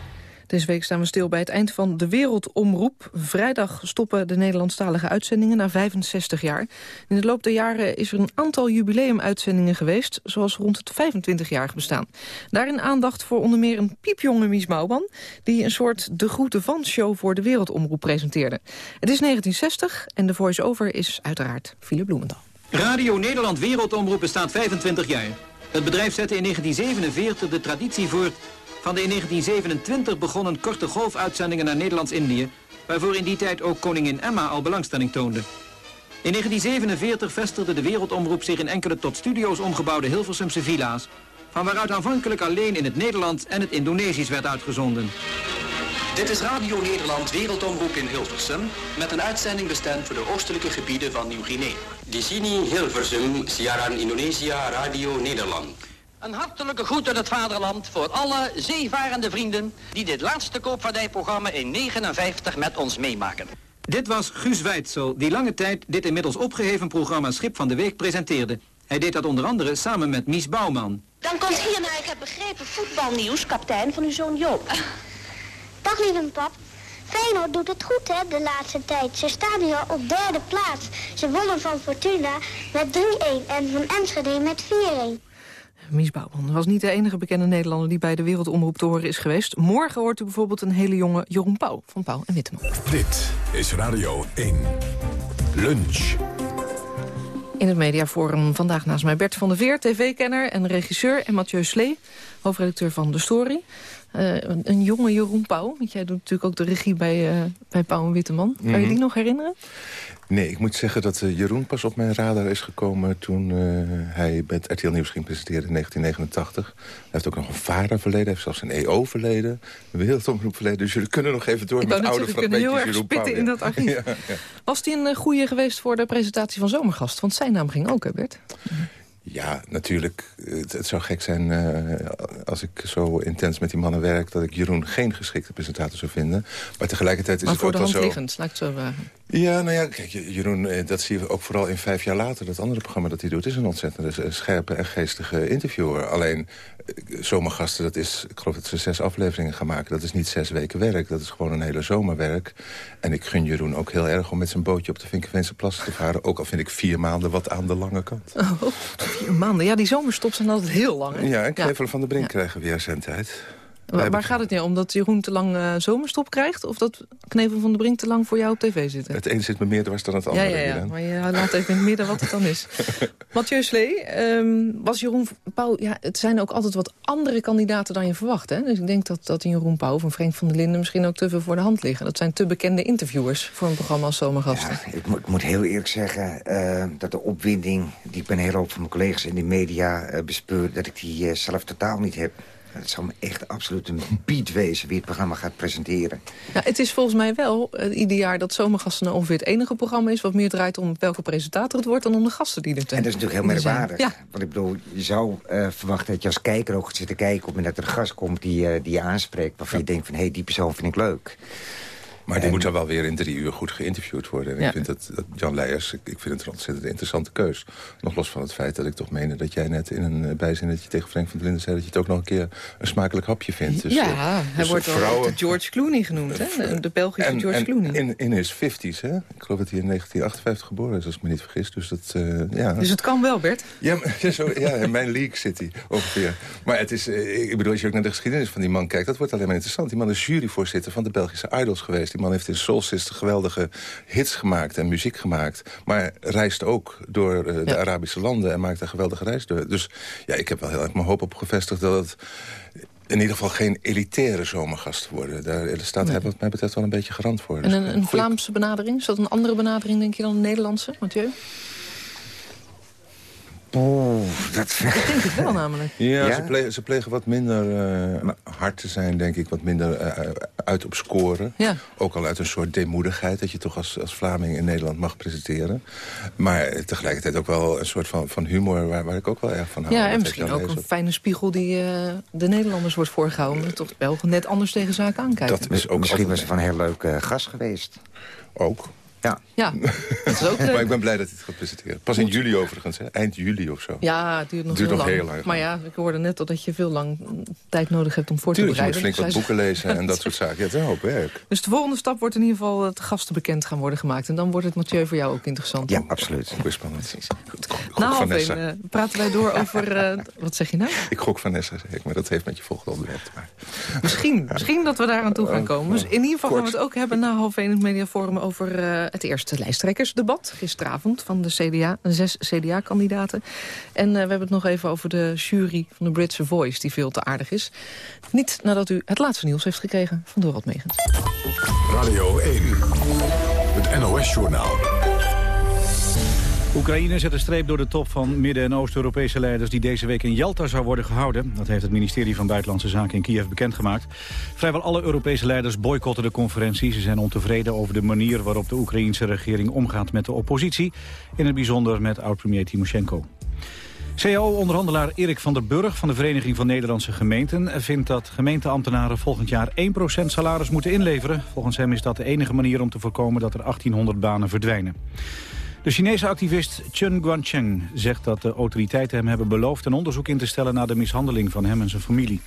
Deze week staan we stil bij het eind van de Wereldomroep. Vrijdag stoppen de Nederlandstalige uitzendingen na 65 jaar. In de loop der jaren is er een aantal jubileumuitzendingen geweest... zoals rond het 25-jarig bestaan. Daarin aandacht voor onder meer een piepjonge Mies Mouwman... die een soort De Groete Van-show voor de Wereldomroep presenteerde. Het is 1960 en de voice-over is uiteraard Philip Bloemendaal. Radio Nederland Wereldomroep bestaat 25 jaar. Het bedrijf zette in 1947 de traditie voort van de in 1927 begonnen korte golfuitzendingen naar Nederlands-Indië... waarvoor in die tijd ook koningin Emma al belangstelling toonde. In 1947 vestigde de Wereldomroep zich in enkele tot studio's omgebouwde Hilversumse villa's... van waaruit aanvankelijk alleen in het Nederlands en het Indonesisch werd uitgezonden. Dit is Radio Nederland Wereldomroep in Hilversum... met een uitzending bestemd voor de oostelijke gebieden van Nieuw-Guinea. Di sini Hilversum, siaran Indonesia Radio Nederland. Een hartelijke groet uit het vaderland voor alle zeevarende vrienden... die dit laatste koopvaardijprogramma in 59 met ons meemaken. Dit was Guus Weitzel, die lange tijd dit inmiddels opgeheven programma Schip van de Week presenteerde. Hij deed dat onder andere samen met Mies Bouwman. Dan komt hierna, ik heb begrepen, voetbalnieuws, kapitein van uw zoon Joop. Dag lieve pap. Feyenoord doet het goed, hè, de laatste tijd. Ze staan nu al op derde plaats. Ze wonnen van Fortuna met 3-1 en van Enschede met 4-1. Mies Bouwman was niet de enige bekende Nederlander die bij de Wereldomroep te horen is geweest. Morgen hoort u bijvoorbeeld een hele jonge Jeroen Pauw van Pauw en Witteman. Dit is Radio 1. Lunch. In het mediaforum vandaag naast mij Bert van der Veer, tv-kenner en regisseur... en Mathieu Slee, hoofdredacteur van De Story. Uh, een jonge Jeroen Pauw, want jij doet natuurlijk ook de regie bij, uh, bij Pauw en Witteman. Kan je Mhm. die nog herinneren? Nee, ik moet zeggen dat eh, Jeroen pas op mijn radar is gekomen... toen eh, hij met RTL Nieuws ging presenteren in 1989. Hij heeft ook nog een vaderverleden, hij heeft zelfs een EO-verleden... een wereldomroepverleden. Dus jullie kunnen nog even door Ik met oude fragmentjes heel erg Jeroen spitten in dat archief. Ja, ja. Was die een eh, goeie geweest voor de presentatie van Zomergast? Want zijn naam ging ook, hè Bert? Ja, natuurlijk. Het, het zou gek zijn eh, als ik zo intens met die mannen werk... dat ik Jeroen geen geschikte presentator zou vinden. Maar tegelijkertijd is maar het voor ook de wel hand zo... liggend, laat ik het zo vragen. Ja, nou ja, kijk, Jeroen, eh, dat zie je ook vooral in vijf jaar later. Dat andere programma dat hij doet is een ontzettende eh, scherpe en geestige interviewer. Alleen, zomergasten, dat is, ik geloof dat ze zes afleveringen gaan maken. Dat is niet zes weken werk, dat is gewoon een hele zomerwerk. En ik gun Jeroen ook heel erg om met zijn bootje op de Vinkenveense Plassen te varen. Ook al vind ik vier maanden wat aan de lange kant. Oh, vier maanden. Ja, die zomerstops zijn altijd heel lang. Hè? Ja, en Knevel van der Brink krijgen weer zijn tijd. Waar, waar gaat het nu om? Dat Jeroen te lang eh, zomerstop krijgt? Of dat Knevel van de Brink te lang voor jou op tv zit? Het een zit me meer dwars dan het Ja, andere. ja, ja. Irene. Maar je laat even in het midden wat het dan is. Mathieu Slee, ehm, was Jeroen Pauw... Ja, het zijn ook altijd wat andere kandidaten dan je verwacht. Hè? Dus ik denk dat, dat Jeroen Pauw of Frank van der Linden... misschien ook te veel voor de hand liggen. Dat zijn te bekende interviewers voor een programma als Zomergasten. Ik, moet- ik moet heel eerlijk zeggen eh, dat de opwinding... die ik bij een hele hoop van mijn collega's in de media eh, bespeur... dat ik die zelf totaal niet heb. Het zal me echt absoluut een beat wezen wie het programma gaat presenteren. Ja, het is volgens mij wel uh, ieder jaar dat Zomergasten nou ongeveer het enige programma is... wat meer draait om welke presentator het wordt dan om de gasten die er zijn. En dat is natuurlijk heel er merkwaardig. Ja, Want ik bedoel, je zou eh, verwachten dat je als kijker ook gaat zitten kijken... op het moment dat er een gast komt die, eh, die je aanspreekt... waarvan je denkt van, hé, hey, die persoon vind ik leuk. Maar die moet dan wel weer in drie uur goed geïnterviewd worden. En Ja. ik vind dat, dat Jan Leijers, ik, ik vind het een ontzettend interessante keus. Nog los van het feit dat ik toch meende dat jij net in een eh, bijzinnetje tegen Frank van der Linden zei... dat je het ook nog een keer een smakelijk hapje vindt. Dus, ja eh, hij dus wordt vrouwen- de George Clooney genoemd, hè? De, Belgische en, George en Clooney. In, in his 50s, hè? Ik geloof dat hij in 1958 geboren is, als ik me niet vergis. Dus dat, eh, ja. Dus het kan wel, Bert. Ja, maar- zo, ja, in mijn league zit hij ongeveer. Maar het is, ik bedoel, als je ook naar de geschiedenis van die man kijkt... dat wordt alleen maar interessant. Die man is juryvoorzitter van de Belgische Idols geweest. Die man heeft in Soul Sister geweldige hits gemaakt en muziek gemaakt. Maar reist ook door eh, de Arabische landen en maakt daar geweldige reis door. Dus ja, ik heb wel heel erg mijn hoop op gevestigd dat het in ieder geval geen elitaire zomergast worden. Daar staat hij wat mij betreft wel een beetje garant voor. En Dus, een, eh, een Vlaamse benadering? Is dat een andere benadering, denk je, dan een Nederlandse, Mathieu? Oeh, dat... Ik denk het wel namelijk. Ja, Ja? Ze, plegen, ze plegen wat minder eh, hard te zijn, denk ik. Wat minder eh, uit op scoren. Ja. Ook al uit een soort deemoedigheid... dat je toch als, als Vlaming in Nederland mag presenteren. Maar eh, tegelijkertijd ook wel een soort van, van humor... Waar, waar ik ook wel erg van hou. Ja, en misschien ook een fijne spiegel die eh, de Nederlanders wordt voorgehouden. Toch wel net anders tegen zaken aankijken. Dat is ook Misschien was ze van een heel leuk eh, gast geweest. Ook. Ja. Ja, dat is ook leuk. maar ik ben blij dat hij het gaat presenteren. Pas in juli overigens, hè? eind juli of zo. Ja, het duurt nog, Duurt heel, nog lang. heel lang. Maar ja, ik hoorde net al dat je veel lang tijd nodig hebt om voor Tuurlijk, te je moet bereiden. flink wat boeken lezen en dat soort zaken. Ja, het is een hoop werk. Dus de volgende stap wordt in ieder geval de gasten bekend gaan worden gemaakt. En dan wordt het Mathieu voor jou ook interessant. Ja, absoluut. Ook weer spannend. Na half Vanessa. één eh, praten wij door over... eh, wat zeg je nou? Ik gok Vanessa, zeg ik, maar dat heeft met je volgende onderwerp te maken. Misschien, misschien dat we daar aan toe gaan Oh, komen. Dus in ieder geval gaan we het ook hebben na half één in het mediaforum... over eh, het eerste lijsttrekkersdebat gisteravond van de CDA. Zes CDA-kandidaten. En eh, we hebben het nog even over de jury van de Britse Voice... die veel te aardig is. Niet nadat u het laatste nieuws heeft gekregen van Dorot Megens. Radio 1, het NOS-journaal. Oekraïne zet een streep door de top van Midden- en Oost-Europese leiders... die deze week in Jalta zou worden gehouden. Dat heeft het ministerie van Buitenlandse Zaken in Kiev bekendgemaakt. Vrijwel alle Europese leiders boycotten de conferentie. Ze zijn ontevreden over de manier waarop de Oekraïense regering omgaat met de oppositie. In het bijzonder met oud-premier Timoshenko. CAO-onderhandelaar Erik van der Burg van de Vereniging van Nederlandse Gemeenten... vindt dat gemeenteambtenaren volgend jaar 1% salaris moeten inleveren. Volgens hem is dat de enige manier om te voorkomen dat er 1800 banen verdwijnen. De Chinese activist Chen Guangcheng zegt dat de autoriteiten hem hebben beloofd... een onderzoek in te stellen naar de mishandeling van hem en zijn familie.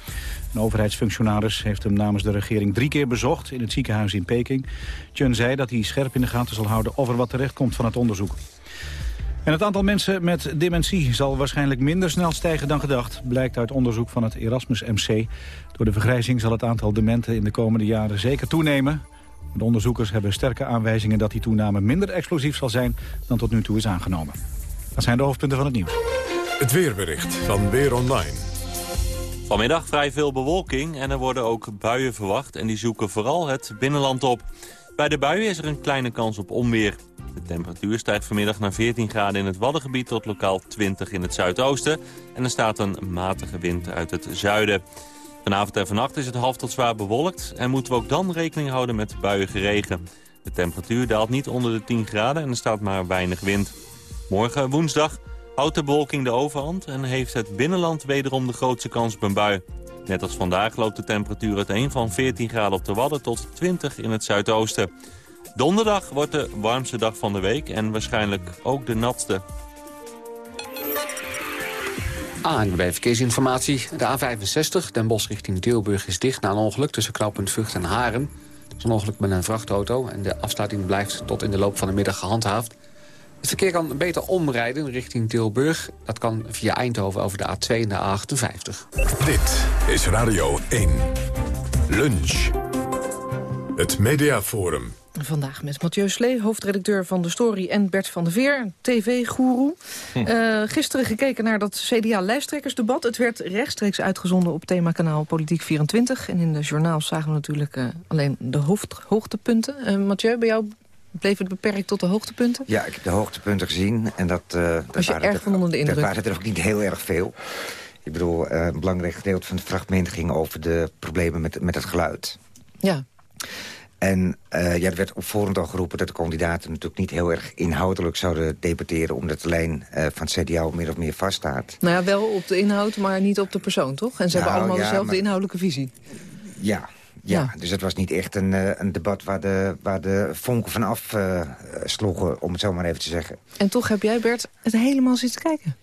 Een overheidsfunctionaris heeft hem namens de regering drie keer bezocht... in het ziekenhuis in Peking. Chen zei dat hij scherp in de gaten zal houden of er wat terecht komt van het onderzoek. En het aantal mensen met dementie zal waarschijnlijk minder snel stijgen dan gedacht... blijkt uit onderzoek van het Erasmus MC. Door de vergrijzing zal het aantal dementen in de komende jaren zeker toenemen. De onderzoekers hebben sterke aanwijzingen dat die toename minder explosief zal zijn... dan tot nu toe is aangenomen. Dat zijn de hoofdpunten van het nieuws. Het weerbericht van Weer Online. Vanmiddag vrij veel bewolking en er worden ook buien verwacht... en die zoeken vooral het binnenland op. Bij de buien is er een kleine kans op onweer. De temperatuur stijgt vanmiddag naar 14 graden in het Waddengebied... tot lokaal 20 in het zuidoosten. En er staat een matige wind uit het zuiden. Vanavond en vannacht is het half tot zwaar bewolkt... en moeten we ook dan rekening houden met buiige regen. De temperatuur daalt niet onder de 10 graden en er staat maar weinig wind. Morgen woensdag houdt de bewolking de overhand... en heeft het binnenland wederom de grootste kans op een bui. Net als vandaag loopt de temperatuur uiteen van 14 graden op de Wadden tot 20 in het zuidoosten. Donderdag wordt de warmste dag van de week en waarschijnlijk ook de natste. ANWB Verkeersinformatie. De A65, Den Bosch richting Tilburg, is dicht na een ongeluk... tussen knooppunt Vught en Haren. Het is een ongeluk met een vrachtauto... en de afsluiting blijft tot in de loop van de middag gehandhaafd. Het verkeer kan beter omrijden richting Tilburg. Dat kan via Eindhoven over de A2 en de A58. Dit is Radio 1. Lunch. Het Mediaforum. Vandaag met Mathieu Slee, hoofdredacteur van De Story... en Bert van der Veer, tv-goeroe. Eh, gisteren gekeken naar dat CDA-lijsttrekkersdebat. Het werd rechtstreeks uitgezonden op themakanaal Politiek 24. En in de journaals zagen we natuurlijk eh, alleen de hoofd, hoogtepunten. Eh, Mathieu, bij jou bleef het beperkt tot de hoogtepunten? Ja, ik heb de hoogtepunten gezien. En dat, dat Was je waren erg er- van onder de indruk? Dat waren er ook niet heel erg veel. Ik bedoel, een belangrijk gedeelte van het fragment ging over de problemen met, met het geluid. Ja. En eh, ja, er werd op voorhand al geroepen dat de kandidaten natuurlijk niet heel erg inhoudelijk zouden debatteren... omdat de lijn eh, van het CDA min of meer vaststaat. Nou ja, wel op de inhoud, maar niet op de persoon, toch? En ze Nou, hebben allemaal ja, dezelfde maar- inhoudelijke visie. Ja, ja. Ja. dus het was niet echt een, eh, een debat waar de, waar de vonken vanaf eh sloegen, om het zo maar even te zeggen. En toch heb jij, Bert, het helemaal zitten kijken.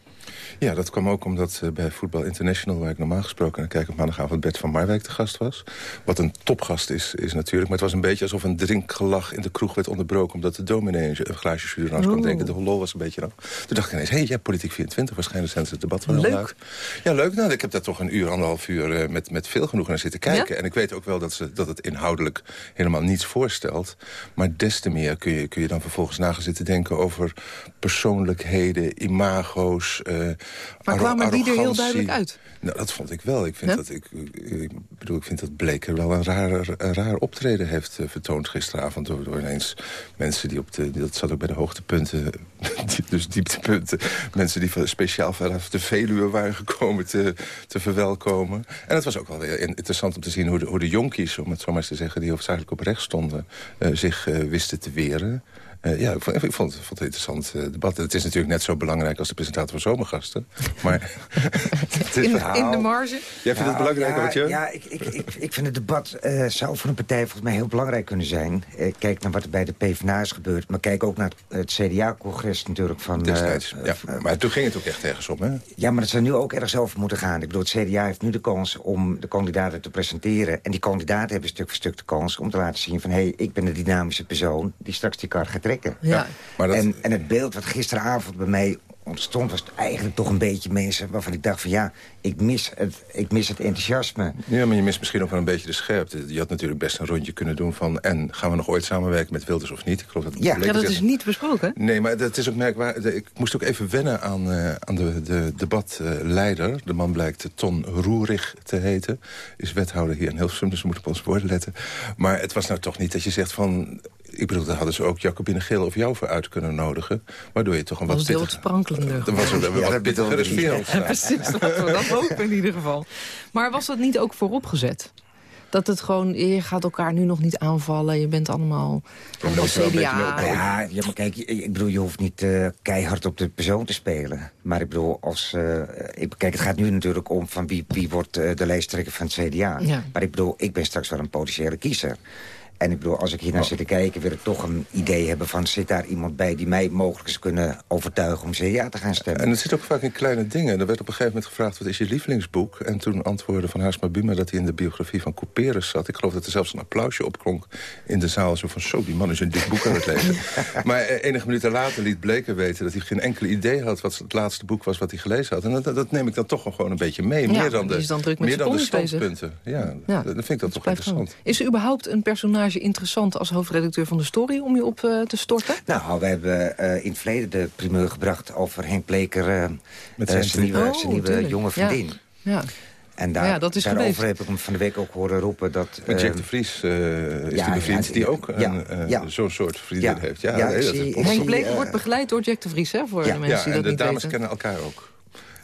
Ja, dat kwam ook omdat eh, bij Voetbal International... waar ik normaal gesproken naar kijk op maandagavond... Bert van Marwijk te gast was. Wat een topgast is, is natuurlijk. Maar het was een beetje alsof een drinkgelach in de kroeg werd onderbroken... omdat de dominee een glaasje zuur langs kwam Oeh. drinken. De lol was een beetje af. Toen dacht ik ineens, hé, hey, jij Politiek 24. Waarschijnlijk zijn ze het debat wel Leuk. Ja, leuk. Nou, ik heb daar toch een uur, anderhalf uur... eh, met, met veel genoeg naar zitten kijken. Ja? En ik weet ook wel dat, ze, dat het inhoudelijk helemaal niets voorstelt. Maar des te meer kun je, kun je dan vervolgens na gaan zitten denken... over persoonlijkheden, imago's, eh, Maar kwamen die er heel duidelijk uit? Nou, dat vond ik wel. Ik vind, dat, ik, ik, bedoel, ik vind dat Bleker wel een raar, een raar optreden heeft uh, vertoond gisteravond. Door, door ineens mensen die op de... Dat zat ook bij de hoogtepunten, dus dieptepunten. Mensen die speciaal vanaf de Veluwe waren gekomen te, te verwelkomen. En het was ook wel weer interessant om te zien hoe de, hoe de jonkies, om het zo maar eens te zeggen... die hoofdzakelijk op rechts stonden, uh, zich uh, wisten te weren. Uh, ja, ik vond, ik vond, vond het een interessant uh, debat. Het is natuurlijk net zo belangrijk als de presentator van Zomergasten. Maar in, in, de marge? Jij vindt het belangrijk, ja, wat je? Ja, ik, ik, ik, ik vind het debat uh, zou voor een partij volgens mij heel belangrijk kunnen zijn. kijk naar wat er bij de PvdA is gebeurd. Maar kijk ook naar het CDA-congres natuurlijk. Van, Destijds, ja. Maar toen ging het ook echt ergens op, hè? Ja, maar het zou nu ook ergens over moeten gaan. Ik bedoel, het CDA heeft nu de kans om de kandidaten te presenteren. En die kandidaten hebben stuk voor stuk de kans om te laten zien van... hé, hey, ik ben de dynamische persoon die straks die kar gaat trekken. Ja. Maar dat... en, en het beeld wat gisteravond bij mij ontstond... was eigenlijk toch een beetje mensen waarvan ik dacht van... ja, ik mis het, ik mis het enthousiasme. Ja, maar je mist misschien ook wel een beetje de scherpte. Je had natuurlijk best een rondje kunnen doen van... en gaan we nog ooit samenwerken met Wilders of niet? Ik geloof dat ja. ja, dat is niet besproken. Nee, maar dat is ook merkwaardig. Ik moest ook even wennen aan, uh, aan de, de debatleider. De man blijkt Ton Roerig te heten. Is wethouder hier in Hilversum, dus we moeten op onze woorden letten. Maar het was nou toch niet dat je zegt van ik bedoel, daar hadden ze ook Jacobine Geel of jou voor uit kunnen nodigen. Waardoor je toch een wat pittig... sprankelender. Dan was er een wat pittigere sfeer ja, Precies, laten we dat hopen in ieder geval. Maar was dat niet ook vooropgezet? Dat het gewoon, je gaat elkaar nu nog niet aanvallen. Je bent allemaal, allemaal CDA. Ja, ja, maar kijk, ik bedoel, je hoeft niet uh, keihard op de persoon te spelen. Maar ik bedoel, als, uh, ik, kijk, het gaat nu natuurlijk om van wie, wie wordt uh, de lijsttrekker van het CDA. Ja. Maar ik bedoel, ik ben straks wel een potentiële kiezer. En ik bedoel, als ik hier naar zit te kijken... wil ik toch een idee hebben van... zit daar iemand bij die mij mogelijk eens kunnen overtuigen... om CDA te gaan stemmen? En het zit ook vaak in kleine dingen. Er werd op een gegeven moment gevraagd... wat is je lievelingsboek? En toen antwoordde Van Haarsma Buma dat hij in de biografie van Couperus zat. Ik geloof dat er zelfs een applausje opklonk in de zaal. Zo van, zo, die man is een dik boek aan het lezen. maar enige minuten later liet Bleker weten... dat hij geen enkel idee had wat het laatste boek was wat hij gelezen had. En dat, dat neem ik dan toch gewoon een beetje mee. Ja, meer dan de, dan meer dan de standpunten. Ja, ja, dan vind ik dat toch interessant. Is er überhaupt een personage interessant... als hoofdredacteur van de Story om je op uh, te storten? Nou, we hebben uh, in het verleden de primeur gebracht over Henk Bleker... Uh, Met zijn, zijn nieuwe, oh, zijn nieuwe jonge vriendin. Ja. ja. En daar, ja, dat is daarover geweest. heb ik hem van de week ook horen roepen dat... Met Jack de Vries uh, is ja, die bevriend ja, die ook ja, zo'n soort vriendin heeft. Ja, nee, zie, Henk Bleker wordt begeleid door Jack de Vries, hè, voor de mensen die dat en niet de dames weten. kennen elkaar ook.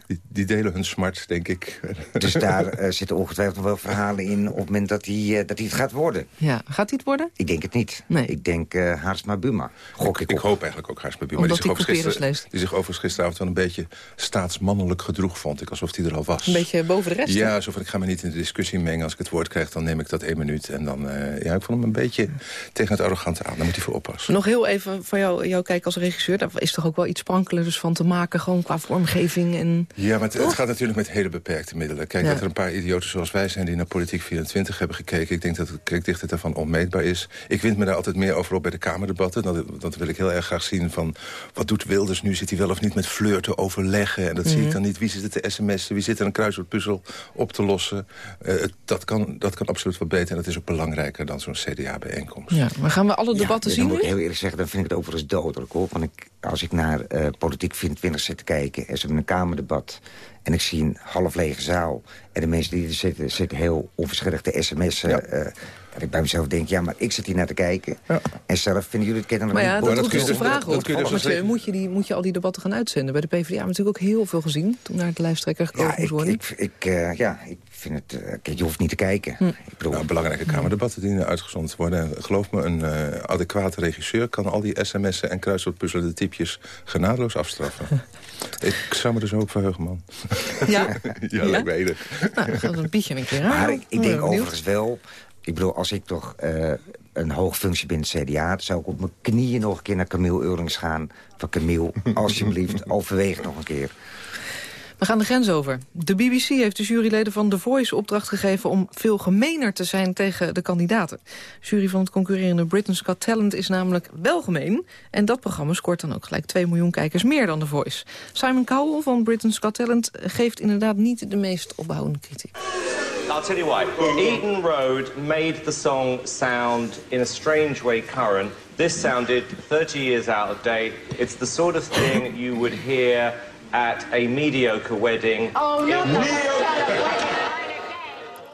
Die, die, delen hun smart, denk ik. Dus daar uh, zitten ongetwijfeld wel verhalen in... op het moment dat hij, uh, dat hij het gaat worden. Ja, gaat hij het worden? Ik denk het niet. Nee. Ik denk uh, Haarsma Buma. Gok ik, ik, ik hoop eigenlijk ook Haarsma Buma. Omdat die, zich gister, die zich overigens gisteravond wel een beetje staatsmannelijk gedroeg vond. Ik alsof hij er al was. Een beetje boven de rest? Ja, alsof ik ga me niet in de discussie mengen. Als ik het woord krijg, dan neem ik dat één minuut. En dan, ja, ik vond hem een beetje tegen het arrogante aan. Daar moet hij voor oppassen. Nog heel even van jou, jouw kijk als regisseur. Daar is toch ook wel iets sprankelers van te maken. Gewoon qua vormgeving en... Ja, maar het, het gaat natuurlijk met hele beperkte middelen. Kijk, ja. dat er een paar idioten zoals wij zijn... die naar Politiek 24 hebben gekeken. Ik denk dat het kijkdichtheid daarvan onmeetbaar is. Ik wind me daar altijd meer over op bij de Kamerdebatten. Dat, dat wil ik heel erg graag zien van... wat doet Wilders nu? Zit hij wel of niet met Fleur te overleggen? En dat mm -hmm. zie ik dan niet. Wie zit er te sms'en? Wie zit er een kruiswoordpuzzel op te lossen? Uh, dat, kan, dat kan absoluut wat beter. En dat is ook belangrijker dan zo'n CDA-bijeenkomst. Ja, maar gaan we alle debatten ja, zien Dan moet ik heel eerlijk zeggen, dan vind ik het overigens dodelijk. Hoor. Want ik, als ik naar uh, Politiek 24 zit te kijken... en ze hebben een Kamerdebat... Right. En ik zie een half lege zaal. En de mensen die er zitten, zitten heel onverschillig te sms'en. Ja. Uh, dat ik bij mezelf denk, ja, maar ik zit hier naar te kijken. Ja. En zelf vinden jullie het kennelijk maar ja, niet... dat roept dus de vraag op. Dus moet, je die, moet je al die debatten gaan uitzenden? Bij de PvdA hebben we natuurlijk ook heel veel gezien... toen naar het lijsttrekker gekozen ja, moest worden. Ik, ik, uh, ja, ik vind het... Uh, kijk, je hoeft niet te kijken. Hm. Ik bedoel, nou, belangrijke kamerdebatten die uitgezonden worden. En geloof me, een uh, adequate regisseur... kan al die sms'en en kruiswoordpuzzelende typjes genadeloos afstraffen. ik zou me er zo op verheugen, man. Ja? ja, enig. Nou, gaat een pietje een keer aan. Maar ik, ik denk overigens wel... Ik bedoel, als ik toch uh, een hoog functie binnen het CDA... dan zou ik op mijn knieën nog een keer naar Camille Eurlings gaan. Van Camille, alsjeblieft, overweeg nog een keer. We gaan de grens over. De BBC heeft de juryleden van The Voice opdracht gegeven... om veel gemener te zijn tegen de kandidaten. De jury van het concurrerende Britain's Got Talent is namelijk wel gemeen. En dat programma scoort dan ook gelijk 2 miljoen kijkers meer dan The Voice. Simon Cowell van Britain's Got Talent geeft inderdaad niet de meest opbouwende kritiek. I'll tell you why. Eden Road made the song sound in a strange way current. This sounded 30 years out of date. It's the sort of thing you would hear at a mediocre wedding. Oh, no.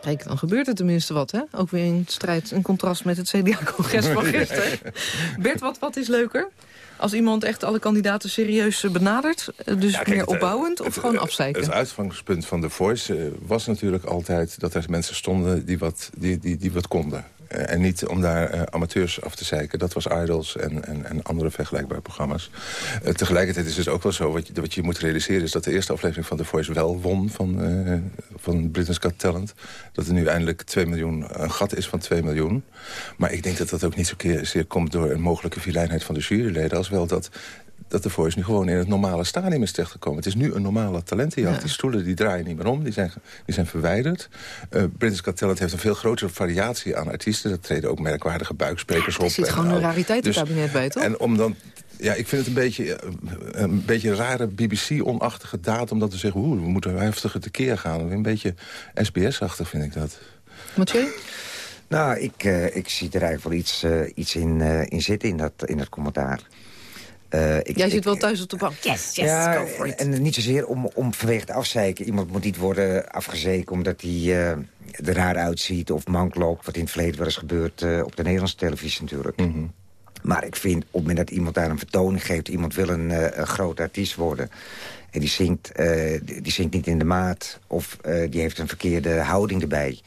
Kijk, dan gebeurt er tenminste wat, hè? Ook weer in strijd, in contrast met het CDA-congres van gisteren. Bert, wat, wat is leuker? Als iemand echt alle kandidaten serieus eh, benadert, eh, dus Ja, kijk, meer het, eh, opbouwend of het, gewoon afzeiken? Het uitgangspunt van The Voice was natuurlijk altijd dat er mensen stonden die wat, die, die, die wat konden. Eh, en niet om daar eh, amateurs af te zeiken. Dat was Idols en, en, en andere vergelijkbare programma's. Eh, tegelijkertijd is het ook wel zo, wat je, wat je moet realiseren... is dat de eerste aflevering van The Voice wel won van, eh van Britain's Got Talent. Dat er nu eindelijk 2 miljoen, een gat is van 2 miljoen. Maar ik denk dat dat ook niet zo keer, zeer komt door een mogelijke vileinheid van de juryleden... als wel dat dat de Voice nu gewoon in het normale stadium is terechtgekomen. Het is nu een normale talentenjacht. Die stoelen die draaien niet meer om, die zijn, die zijn verwijderd. Uh, British Got Talent heeft een veel grotere variatie aan artiesten. Er treden ook merkwaardige buiksprekers op. Er zit en gewoon een rariteitenkabinet bij, toch? En om dan... Ja, ik vind het een beetje eh, een beetje een rare BBC-onachtige daad... om dat te zeggen, oeh, we moeten heftiger tekeer gaan. Een beetje SBS-achtig vind ik dat. Mathieu? Nou, ik, eh, ik zie er eigenlijk wel iets, eh, iets in, eh, in zitten in dat, in dat commentaar. Eh, ik, Jij ik- zit wel thuis op de bank. Yes, yes, ja, go for it. en, en niet zozeer om, om vanwege het afzeiken. Iemand moet niet worden afgezeken omdat hij eh, er raar uitziet... of mank loopt, wat in het verleden wel eens gebeurd eh, op de Nederlandse televisie natuurlijk. Mhm. Maar ik vind, op het moment dat iemand daar een vertoning geeft... iemand wil een, eh, een groot artiest worden... en die zingt, eh, die, zingt niet in de maat... of eh, die heeft een verkeerde houding erbij...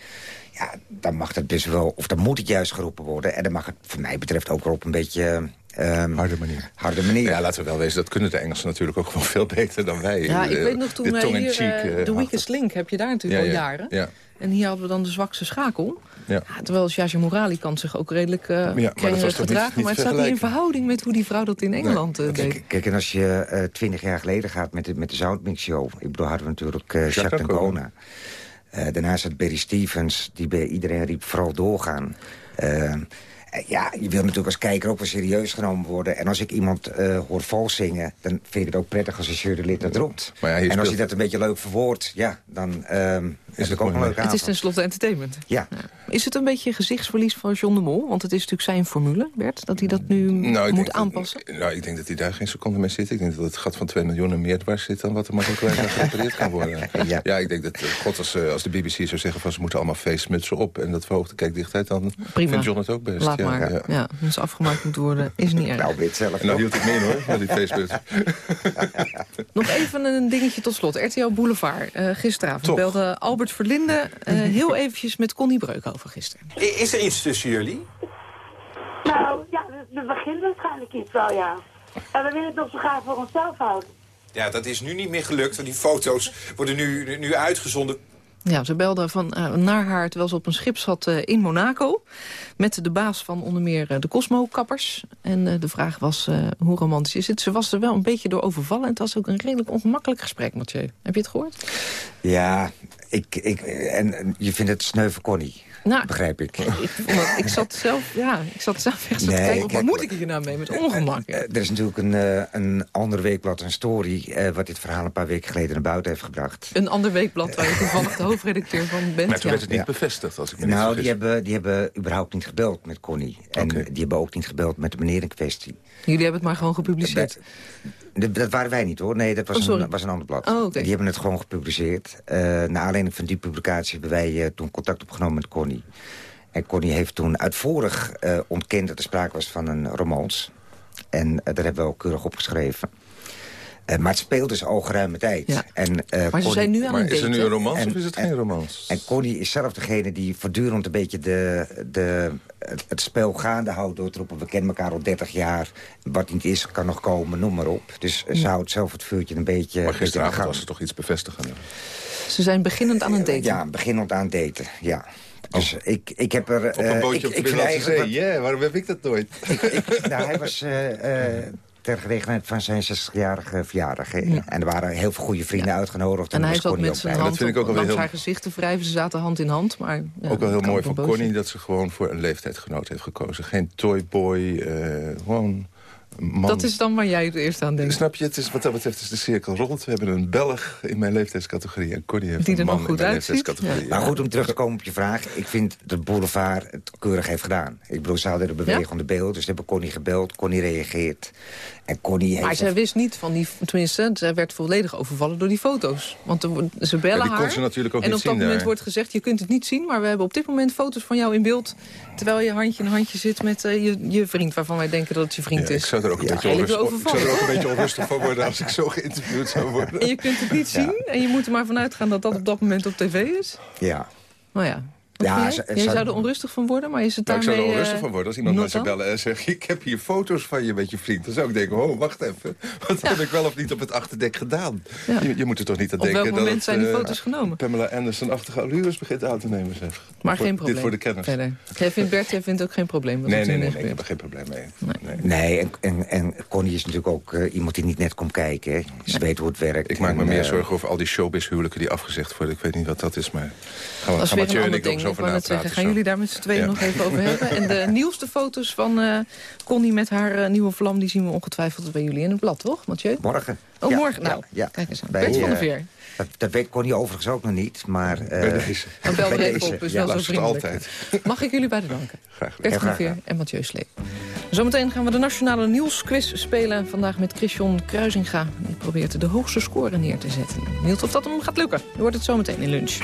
ja, dan mag dat dus wel... of dan moet het juist geroepen worden... en dan mag het, voor mij betreft, ook wel op een beetje... ehm, harde manier. Harde manier. Ja, laten we wel wezen, dat kunnen de Engelsen natuurlijk ook gewoon veel beter dan wij. Ja, ik Eh, weet nog toen de wij hier... cheek, eh, eh, de Weakest Link heb je daar natuurlijk Ja, al ja, jaren. ja. En hier hadden we dan de zwakste schakel. Ja. Ja, terwijl Jaja Morali kan zich ook redelijk uh, maar niet- niet gedragen. maar het staat niet in verhouding met hoe die vrouw dat in Engeland eh, deed. Kijk, en als je twintig jaar geleden gaat met de, met de Soundmix Show... ik bedoel, hadden we natuurlijk eh Jacques. Eh daarnaast had Barry Stevens, die bij iedereen riep vooral doorgaan. Eh, ja, je wil natuurlijk als kijker ook wel serieus genomen worden. En als ik iemand eh, hoor vals zingen, dan vind ik het ook prettig als een jurylid dat roept. Maar ja, en als hij dat een beetje leuk verwoordt, ja, dan ehm is het ook een leuke Het is tenslotte entertainment. Ja. Is het een beetje gezichtsverlies voor John de Mol? Want het is natuurlijk zijn formule, Bert, dat hij dat nu Nou, moet aanpassen. Dat, nou, ik denk dat hij daar geen seconde mee zit. Ik denk dat het gat van 2 miljoen en meer dwars zit... dan wat er makkelijk gerepareerd kan worden. Ja. ik denk dat, eh, god, als, als de BBC zou zeggen... van ze moeten allemaal feestmutsen op en dat verhoogt de kijkdichtheid... dan Prima. vindt John het ook best. Laat maar. Ja. Ja. ze afgemaakt moet worden, is niet erg. Nou, weet zelf En nou hield ik mee hoor, met die feestmuts. Nog even een dingetje tot slot. RTL Boulevard. Eh, gisteravond Toch. belde Albert Verlinde eh, heel eventjes met Connie Breuk over gisteren. Is er iets tussen jullie? Nou, ja, er begint waarschijnlijk iets wel, ja. En we willen het nog zo graag voor onszelf houden. Ja, dat is nu niet meer gelukt, want die foto's worden nu, nu uitgezonden. Ja, ze belde van, eh, naar haar terwijl ze op een schip zat eh, in Monaco... met de baas van onder meer eh, de Cosmo-kappers. En de vraag was, hoe romantisch is het? Ze was er wel een beetje door overvallen... en het was ook een redelijk ongemakkelijk gesprek, Mathieu. Heb je het gehoord? Ja, ik, ik, en, je vindt het sneu voor Connie, Nou, begrijp ik. Ik, ik, zat zelf, ja, ik zat zelf echt zo te kijken... wat moet ik hier nou mee met ongemak? Eh, er is natuurlijk een, eh, een ander weekblad, een story... eh, wat dit verhaal een paar weken geleden naar buiten heeft gebracht. Een ander weekblad waar je toevallig de hoofdredacteur van bent. Maar toen ja. werd het niet Ja. bevestigd, als ik me niet Nou, vergis. die hebben, die hebben überhaupt niet gebeld met Connie. En die hebben ook niet gebeld met de meneer in kwestie. Jullie hebben het maar gewoon gepubliceerd. Dat, waren wij niet hoor. Nee, dat was, Oh, een, was een ander blad. Oh. Die hebben het gewoon gepubliceerd. Eh naar aanleiding van die publicatie hebben wij eh, toen contact opgenomen met Connie. En Connie heeft toen uitvoerig eh, ontkend dat er sprake was van een romans. En daar hebben we ook keurig opgeschreven. Eh, maar het speelt dus al geruime tijd. En, eh, Maar ze Connie- zijn nu aan Maar het is er nu een romans En- of is het en- geen romans? En Connie is zelf degene die voortdurend een beetje de, de, het, het spel gaande houdt... door te roepen, we kennen elkaar al 30 jaar. Wat niet is, kan nog komen, noem maar op. Dus ze houdt zelf het vuurtje een beetje... Maar gisteravond was er toch iets bevestigender? Ze zijn beginnend aan het daten. Ja, beginnend aan daten, ja. Dus ik, ik heb er... Op een eh, bootje ik, op de Middellandse Zee. Ja, waarom heb ik dat nooit? nou, hij was eh, eh, ter gelegenheid van zijn 60-jarige verjaardag. Ja. En er waren heel veel goede vrienden uitgenodigd. En daar hij was zat Connie met ook zijn hand vind ik ook op, wel langs heel- haar gezicht te wrijven. Ze zaten hand in hand, maar... Ja, ook wel heel mooi van. Connie dat ze gewoon voor een leeftijdgenoot heeft gekozen. Geen toyboy, eh gewoon een man. Dat is dan waar jij het eerst aan denkt. Snap je, het is, wat dat betreft is de cirkel rond. We hebben een Belg in mijn leeftijdscategorie en Connie heeft Die een er nog man goed in mijn uitziet. leeftijdscategorie. Maar goed, om terug te komen op je vraag. Ik vind dat Boulevard het keurig heeft gedaan. Ik bedoel, ze hadden de bewegende beeld. Dus ze hebben Connie gebeld. Connie reageert. En Connie heeft... Maar zij wist niet van die... Tenminste, zij werd volledig overvallen door die foto's. Want ze bellen Ja, die kon haar. ze natuurlijk ook en niet op dat moment daar. wordt gezegd, je kunt het niet zien... maar we hebben op dit moment foto's van jou in beeld... terwijl je handje in handje zit met eh, je, je vriend... waarvan wij denken dat het je vriend Ja, is. ik zou er ook een, beetje, ik zou er ook een beetje onrustig van worden als ik zo geïnterviewd zou worden. En je kunt het niet zien en je moet er maar vanuit gaan dat dat op dat moment op tv is. Ja. Nou ja. Ja, jij? Zou er onrustig van worden, maar is het Nou, ik daarmee... zou er onrustig eh, van worden als iemand mij zou not dan? bellen en zegt... ik heb hier foto's van je met je vriend. Dan zou ik denken, oh, wacht even. Wat heb ik wel of niet op het achterdek gedaan? Ja. Je, je moet er toch niet aan Op denken welk dat moment het, zijn die eh, foto's genomen? Pamela Anderson-achtige allures begint aan te nemen, zeg. Maar Voor- geen probleem. Dit voor de. Verder. Jij vindt Bert, jij vindt ook geen probleem. Nee, nee, nee, nee, ik heb er geen probleem mee. Nee, en, en, en Connie is natuurlijk ook eh, iemand die niet net komt kijken. Hè. Ze weet hoe het werkt. Ik maak me meer zorgen over al die showbiz-huwelijken die afgezegd worden. Ik weet niet wat dat is, maar gaan we Mathieu en ander ik er over zeggen, napraten. gaan zo. jullie daar met z'n tweeën Ja. nog even over hebben? En de nieuwste foto's van eh, Connie met haar eh, nieuwe vlam... die zien we ongetwijfeld bij jullie in het blad, toch, Mathieu? Morgen. Oh, Ja, morgen. Nou, ja. kijk eens aan. Bij, Bert van der eh, Veer. Dat, dat weet Connie overigens ook nog niet, maar... eh, Bij deze. Dan bel er bij even deze, op, is ja. wel zo luistert vriendelijk. altijd. Mag ik jullie beiden danken? Graag Bert van der Veer en Mathieu Slee. Zometeen gaan we de Nationale Nieuwsquiz spelen. Vandaag met Christian Kruisinga. Die probeert de hoogste score neer te zetten. Benieuwd of dat hem gaat lukken. Je hoort het zometeen in lunch.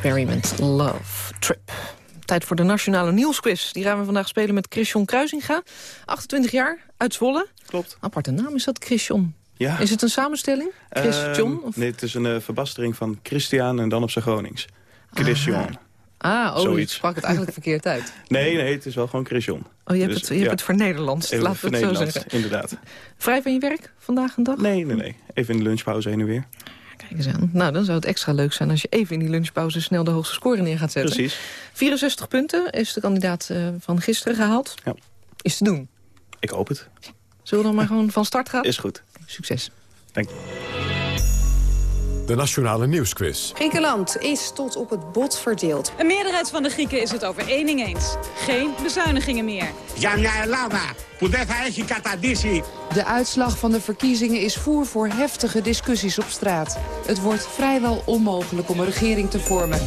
Berry met Love Trip. Tijd voor de Nationale Nieuwsquiz. Die gaan we vandaag spelen met Christian Kruisinga. 28 jaar, uit Zwolle. Klopt. Aparte naam is dat, Christian. Ja. Is het een samenstelling? Christian? Ehm, Of? nee, het is een eh, verbastering van Christian en dan op zijn Gronings. Christian. Ah, oh, Zoiets. sprak het eigenlijk verkeerd uit. Nee, nee, het is wel gewoon Christian. Oh, je hebt Dus, het, je hebt het voor Nederlands, Even laten we het zo zeggen. inderdaad. Vrij van je werk vandaag een dag? Nee, nee, nee. Even in de lunchpauze heen en weer. Kijk eens aan. Nou, dan zou het extra leuk zijn als je even in die lunchpauze snel de hoogste score neer gaat zetten. Precies. 64 punten is de kandidaat eh, van gisteren gehaald. Ja. Is te doen. Ik hoop het. Zullen we dan maar gewoon van start gaan? Is goed. Succes. Dank je de Nationale Nieuwsquiz. Griekenland is tot op het bot verdeeld. Een meerderheid van de Grieken is het over één ding eens. Geen bezuinigingen meer. Ja, Lama, de uitslag van de verkiezingen is voer voor heftige discussies op straat. Het wordt vrijwel onmogelijk om een regering te vormen.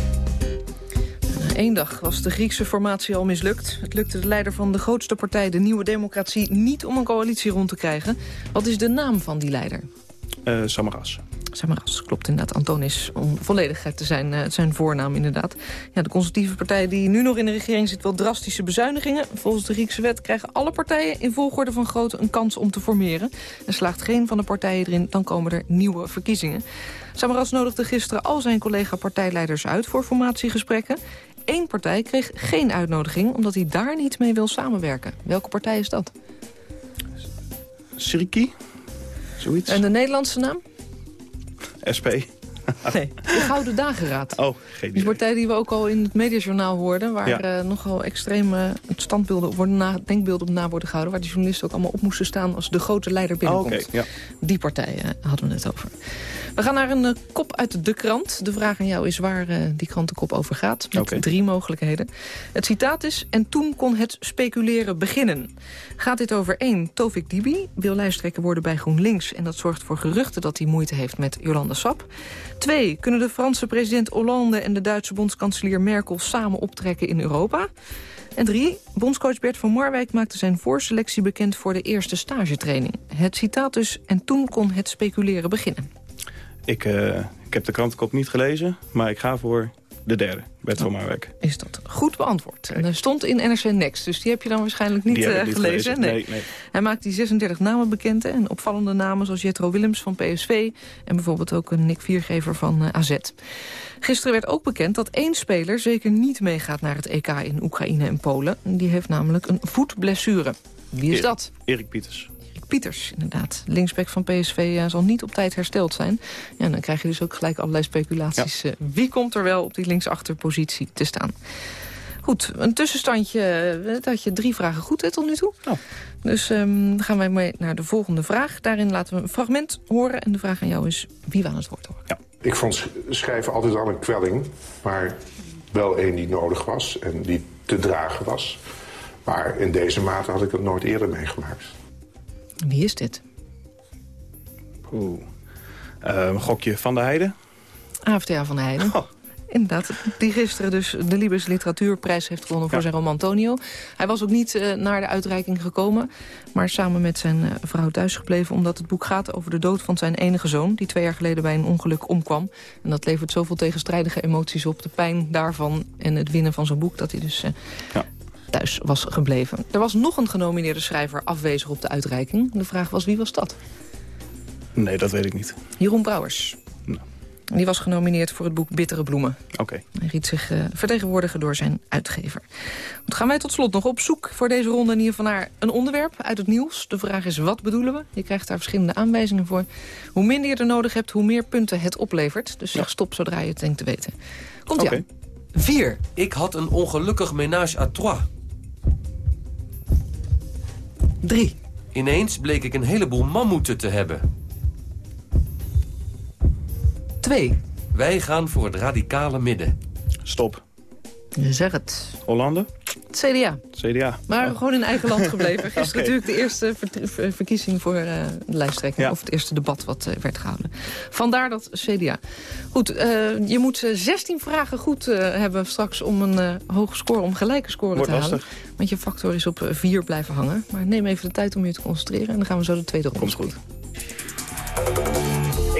Eén dag was de Griekse formatie al mislukt. Het lukte de leider van de grootste partij, de Nieuwe Democratie... niet om een coalitie rond te krijgen. Wat is de naam van die leider? Eh Samaras. Samaras, klopt inderdaad. Antonis, om volledigheid te zijn, eh, zijn voornaam inderdaad. Ja, de conservatieve partij die nu nog in de regering zit... wil drastische bezuinigingen. Volgens de Griekse wet krijgen alle partijen in volgorde van grootte... een kans om te formeren. En slaagt geen van de partijen erin, dan komen er nieuwe verkiezingen. Samaras nodigde gisteren al zijn collega-partijleiders uit... voor formatiegesprekken. Eén partij kreeg geen uitnodiging... omdat hij daar niet mee wil samenwerken. Welke partij is dat? Siriki? Zoiets? En de Nederlandse naam? SP? Nee, de Gouden Dageraad. Oh, geen Die partij die we ook al in het mediajournaal hoorden... waar Ja. eh, nogal extreme standbeelden worden na, denkbeelden op na worden gehouden... waar de journalisten ook allemaal op moesten staan als de grote leider binnenkomt. Oh, ja. Die partij eh, hadden we het over. We gaan naar een eh, kop uit de krant. De vraag aan jou is waar eh, die krantenkop over gaat. Met drie mogelijkheden. Het citaat is... En toen kon het speculeren beginnen. Gaat dit over één? Tovik Dibi wil lijsttrekker worden bij GroenLinks... en dat zorgt voor geruchten dat hij moeite heeft met Jolanda Sap. Twee, kunnen de Franse president Hollande en de Duitse bondskanselier Merkel samen optrekken in Europa? En drie, bondscoach Bert van Marwijk maakte zijn voorselectie bekend voor de eerste stagetraining. Het citaat dus, en toen kon het speculeren beginnen. Ik, eh, ik heb de krantenkop niet gelezen, maar ik ga voor de derde. Van Marwijk. Is dat goed beantwoord. En hij stond in NRC Next, dus die heb je dan waarschijnlijk niet, eh, niet gelezen. Nee, nee. Hij maakt die 36 namen bekend hè, en opvallende namen zoals Jetro Willems van PSV... en bijvoorbeeld ook een Nick Viergever van eh, AZ. Gisteren werd ook bekend dat één speler zeker niet meegaat naar het EK in Oekraïne en Polen. Die heeft namelijk een voetblessure. Wie is Erik- dat? Erik Pieters. Pieters, inderdaad. Linksback van PSV eh, zal niet op tijd hersteld zijn. Ja, en dan krijg je dus ook gelijk allerlei speculaties. eh, wie komt er wel op die linksachterpositie te staan? Goed, een tussenstandje. eh, Dat had je drie vragen goed hè, tot nu toe. Dus ehm, dan gaan wij mee naar de volgende vraag. Daarin laten we een fragment horen. En de vraag aan jou is wie we aan het woord horen. Ik vond sch- schrijven altijd al een kwelling, maar wel één die nodig was en die te dragen was. Maar in deze mate had ik het nooit eerder meegemaakt. Wie is dit? Oeh. Eh, een gokje van de Heide. AFTA van de Heijden. Inderdaad, die gisteren dus de Libes Literatuurprijs heeft gewonnen voor zijn roman Antonio. Hij was ook niet eh, naar de uitreiking gekomen, maar samen met zijn eh, vrouw thuisgebleven... omdat het boek gaat over de dood van zijn enige zoon... die twee jaar geleden bij een ongeluk omkwam. En dat levert zoveel tegenstrijdige emoties op. De pijn daarvan en het winnen van zijn boek, dat hij dus... eh, thuis was gebleven. Er was nog een genomineerde schrijver afwezig op de uitreiking. De vraag was, wie was dat? Nee, dat weet ik niet. Jeroen Brouwers. Die was genomineerd voor het boek Bittere Bloemen. Oké. Hij riet zich eh, vertegenwoordigen door zijn uitgever. Goed, gaan wij tot slot nog op zoek voor deze ronde in ieder geval naar een onderwerp uit het nieuws. De vraag is, wat bedoelen we? Je krijgt daar verschillende aanwijzingen voor. Hoe minder je er nodig hebt, hoe meer punten het oplevert. Dus zeg stop zodra je het denkt te weten. Komt ie aan. Vier. Ik had een ongelukkig ménage à trois. Drie. Ineens bleek ik een heleboel mammoeten te hebben. Twee. Wij gaan voor het radicale midden. Stop. Zeg het. Hollande? Het CDA. CDA. Maar gewoon in eigen land gebleven. Gisteren natuurlijk de eerste ver- ver- verkiezing voor eh, de lijsttrekking. Of het eerste debat wat eh, werd gehouden. Vandaar dat CDA. Goed, eh, je moet eh, 16 vragen goed hebben straks om een hoge score, om gelijke score Wordt te halen. lastig. Want je factor is op 4 blijven hangen. Maar neem even de tijd om je te concentreren. En dan gaan we zo de tweede ronde Komt goed.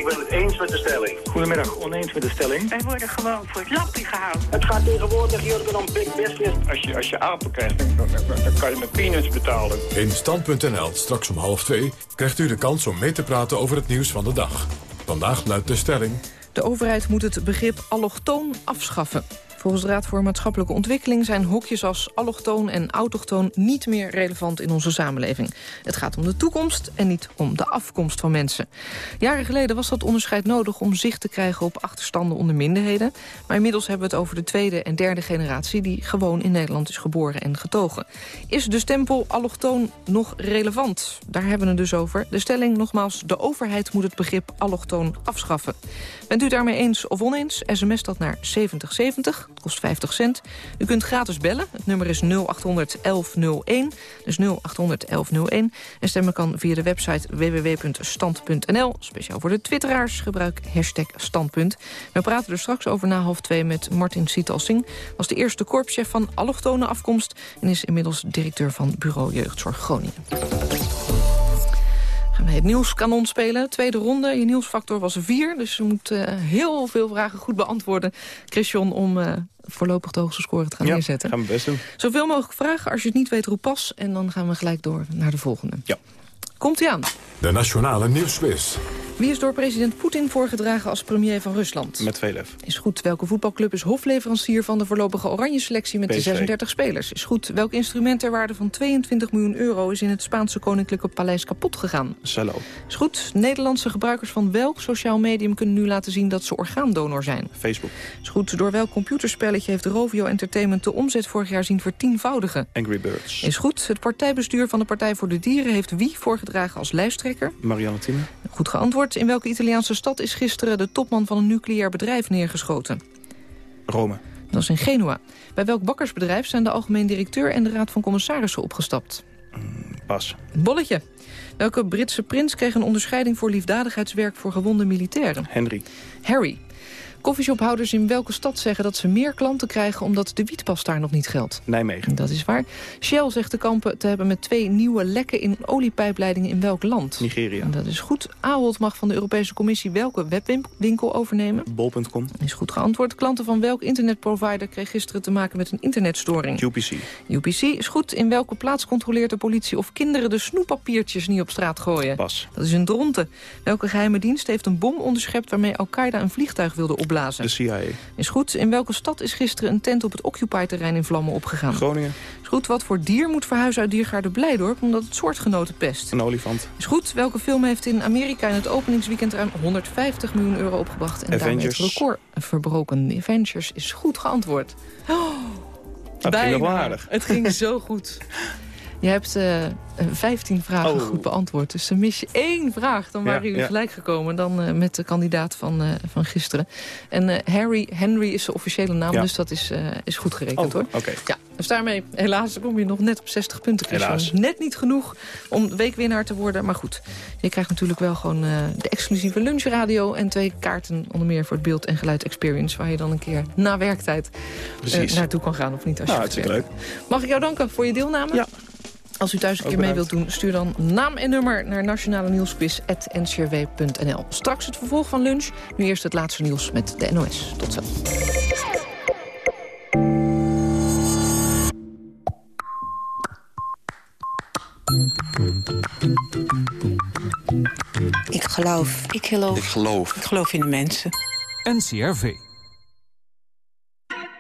Ik ben het eens met de stelling. Goedemiddag, oneens met de stelling. Wij worden gewoon voor het lappie gehaald. Het gaat tegenwoordig hier om big business. Als je, als je apen krijgt, dan, dan- dan kan je met peanuts betalen. In Stand.nl, straks om half twee, krijgt u de kans om mee te praten over het nieuws van de dag. Vandaag luidt de stelling... De overheid moet het begrip allochtoon afschaffen. Volgens de Raad voor Maatschappelijke Ontwikkeling zijn hokjes als allochtoon en autochtoon niet meer relevant in onze samenleving. Het gaat om de toekomst en niet om de afkomst van mensen. Jaren geleden was dat onderscheid nodig om zicht te krijgen op achterstanden onder minderheden. Maar inmiddels hebben we het over de tweede en derde generatie die gewoon in Nederland is geboren en getogen. Is de stempel allochtoon nog relevant? Daar hebben we het dus over. De stelling nogmaals, de overheid moet het begrip allochtoon afschaffen. Bent u daarmee eens of oneens? SMS dat naar 7070. Het kost 50 cent. U kunt gratis bellen. Het nummer is 0800 1101. Dus 0800 1101. En stemmen kan via de website www.stand.nl. Speciaal voor de twitteraars gebruik hashtag standpunt. We praten er straks over na half twee met Martin Sietalsing. Was de eerste korpschef van allochtone afkomst... en is inmiddels directeur van Bureau Jeugdzorg Groningen. Gaan we het nieuwskanon spelen. Tweede ronde. Je nieuwsfactor was vier. Dus je moet eh, heel veel vragen goed beantwoorden. Christian, om eh, voorlopig de hoogste score te gaan Ja, neerzetten. gaan we best doen. Zoveel mogelijk vragen. Als je het niet weet, roep pas. En dan gaan we gelijk door naar de volgende. Ja. Komt-ie aan. De Nationale Nieuwsquiz. Wie is door president Poetin voorgedragen als premier van Rusland? Met veel lef. Is goed. Welke voetbalclub is hofleverancier van de voorlopige oranje selectie met de PSV. 36 spelers? Is goed. Welk instrument ter waarde van 22 miljoen euro is in het Spaanse koninklijke paleis kapot gegaan? Cello. Is goed. Nederlandse gebruikers van welk sociaal medium kunnen nu laten zien dat ze orgaandonor zijn? Facebook. Is goed. Door welk computerspelletje heeft Rovio Entertainment de omzet vorig jaar zien vertienvoudigen? Angry Birds. Is goed. Het partijbestuur van de Partij voor de Dieren heeft wie voorgedragen als lijsttrekker? Marianne Thieme. Goed geantwoord. In welke Italiaanse stad is gisteren de topman van een nucleair bedrijf neergeschoten? Rome. Dat is in Genua. Bij welk bakkersbedrijf zijn de algemeen directeur en de raad van commissarissen opgestapt? Pas. Bolletje. Welke Britse prins kreeg een onderscheiding voor liefdadigheidswerk voor gewonde militairen? Henry. Harry. Koffieshophouders in welke stad zeggen dat ze meer klanten krijgen omdat de wietpas daar nog niet geldt? Nijmegen. Dat is waar. Shell zegt te kampen te hebben met twee nieuwe lekken in oliepijpleidingen in welk land? Nigeria. Dat is goed. Ahold mag van de Europese Commissie welke webwinkel overnemen? Bol.com. Is goed geantwoord. Klanten van welk internetprovider kreeg gisteren te maken met een internetstoring? UPC. UPC is goed. In welke plaats controleert de politie of kinderen de snoeppapiertjes niet op straat gooien? Pas. Dat is in Dronten. Welke geheime dienst heeft een bom onderschept waarmee Al-Qaeda een vliegtuig wilde opblazen? De CIA. Is goed. In welke stad is gisteren een tent op het Occupy-terrein in vlammen opgegaan? Groningen. Is goed. Wat voor dier moet verhuizen uit Diergaarde Blijdorp omdat het soortgenoten pest? Een olifant. Is goed. Welke film heeft in Amerika in het openingsweekend ruim 150 miljoen euro opgebracht en daarmee het Avengers. record verbroken? Avengers is goed geantwoord. Oh, ging nog aardig. Het ging zo goed. Je hebt eh, eh, 15 vragen Oh. goed beantwoord. Dus dan mis je één vraag. Dan Ja, waren jullie ja. gelijk gekomen dan eh, met de kandidaat van, eh, van gisteren. En eh, Harry, Henry is de officiële naam, Ja. dus dat is, eh, is goed gerekend Oh, hoor. Ja, dus daarmee, helaas kom je nog net op 60 punten. Helaas. Net niet genoeg om weekwinnaar te worden. Maar goed, je krijgt natuurlijk wel gewoon eh, de exclusieve lunchradio... en twee kaarten onder meer voor het beeld- en geluid experience... waar je dan een keer na werktijd eh, naartoe kan gaan of niet. Als Nou, je het hartstikke werkt. Mag ik jou danken voor je deelname? Ja. Als u thuis een keer mee wilt doen, stuur dan naam en nummer naar nationale nieuwsquiz.ncrw.nl. Straks het vervolg van lunch. Nu eerst het laatste nieuws met de NOS. Tot zo. Ik geloof. Ik geloof. Ik geloof. Ik geloof in de mensen. NCRV.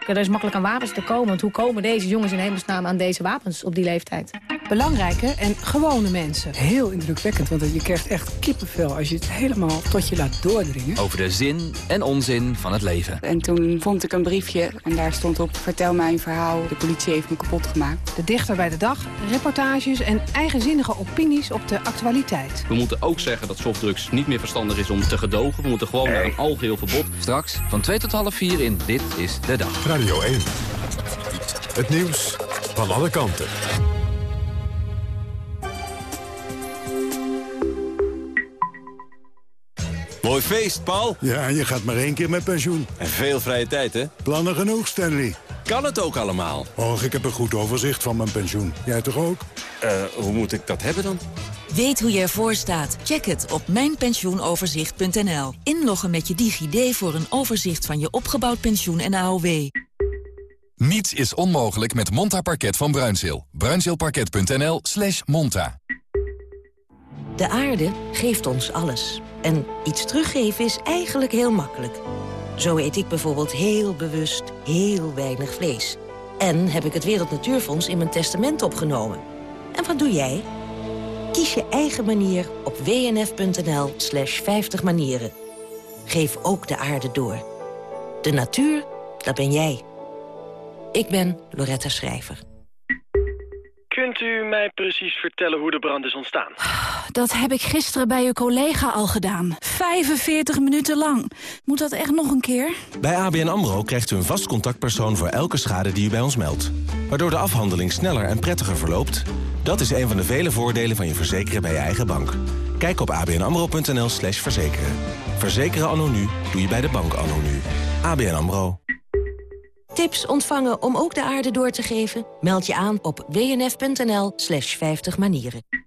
Er is makkelijk aan wapens te komen. Want hoe komen deze jongens in hemelsnaam aan deze wapens op die leeftijd? Belangrijke en gewone mensen. Heel indrukwekkend, want je krijgt echt kippenvel als je het helemaal tot je laat doordringen. Over de zin en onzin van het leven. En toen vond ik een briefje en daar stond op... vertel mijn verhaal, de politie heeft me kapot gemaakt. De dichter bij de dag, reportages en eigenzinnige opinies op de actualiteit. We moeten ook zeggen dat softdrugs niet meer verstandig is om te gedogen. We moeten gewoon naar een algeheel verbod. Straks van 2 tot half 4 in Dit is de Dag. Radio 1. Het nieuws van alle kanten. Mooi feest, Paul. Ja, je gaat maar één keer met pensioen. En veel vrije tijd, hè? Plannen genoeg, Stanley. Kan het ook allemaal? Och, ik heb een goed overzicht van mijn pensioen. Jij toch ook? Eh, hoe moet ik dat hebben dan? Weet hoe je ervoor staat? Check het op mijnpensioenoverzicht.nl. Inloggen met je DigiD voor een overzicht van je opgebouwd pensioen en AOW. Niets is onmogelijk met Monta Parket van Bruinzeel. Bruinzeelparket.nl slash monta. De aarde geeft ons alles. En iets teruggeven is eigenlijk heel makkelijk. Zo eet ik bijvoorbeeld heel bewust heel weinig vlees. En heb ik het Wereld Natuurfonds in mijn testament opgenomen. En wat doe jij? Kies je eigen manier op wnf.nl slash 50 manieren. Geef ook de aarde door. De natuur, dat ben jij. Ik ben Loretta Schrijver. Kunt u mij precies vertellen hoe de brand is ontstaan? dat heb ik gisteren bij uw collega al gedaan. 45 minuten lang. Moet dat echt nog een keer? Bij ABN AMRO krijgt u een vast contactpersoon voor elke schade die u bij ons meldt. Waardoor de afhandeling sneller en prettiger verloopt. Dat is een van de vele voordelen van je verzekeren bij je eigen bank. Kijk op abnamro.nl slash verzekeren. Verzekeren anno nu doe je bij de bank anno nu. ABN AMRO. Tips ontvangen om ook de aarde door te geven? Meld je aan op wnf.nl slash 50 manieren.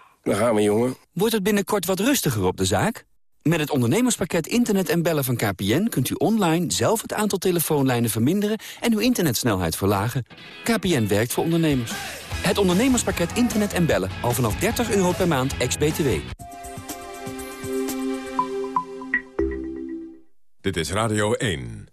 daar gaan we, jongen. Wordt het binnenkort wat rustiger op de zaak? Met het ondernemerspakket Internet en Bellen van KPN... kunt u online zelf het aantal telefoonlijnen verminderen... en uw internetsnelheid verlagen. KPN werkt voor ondernemers. Het ondernemerspakket Internet en Bellen. Al vanaf 30 euro per maand, ex-BTW. Dit is Radio 1.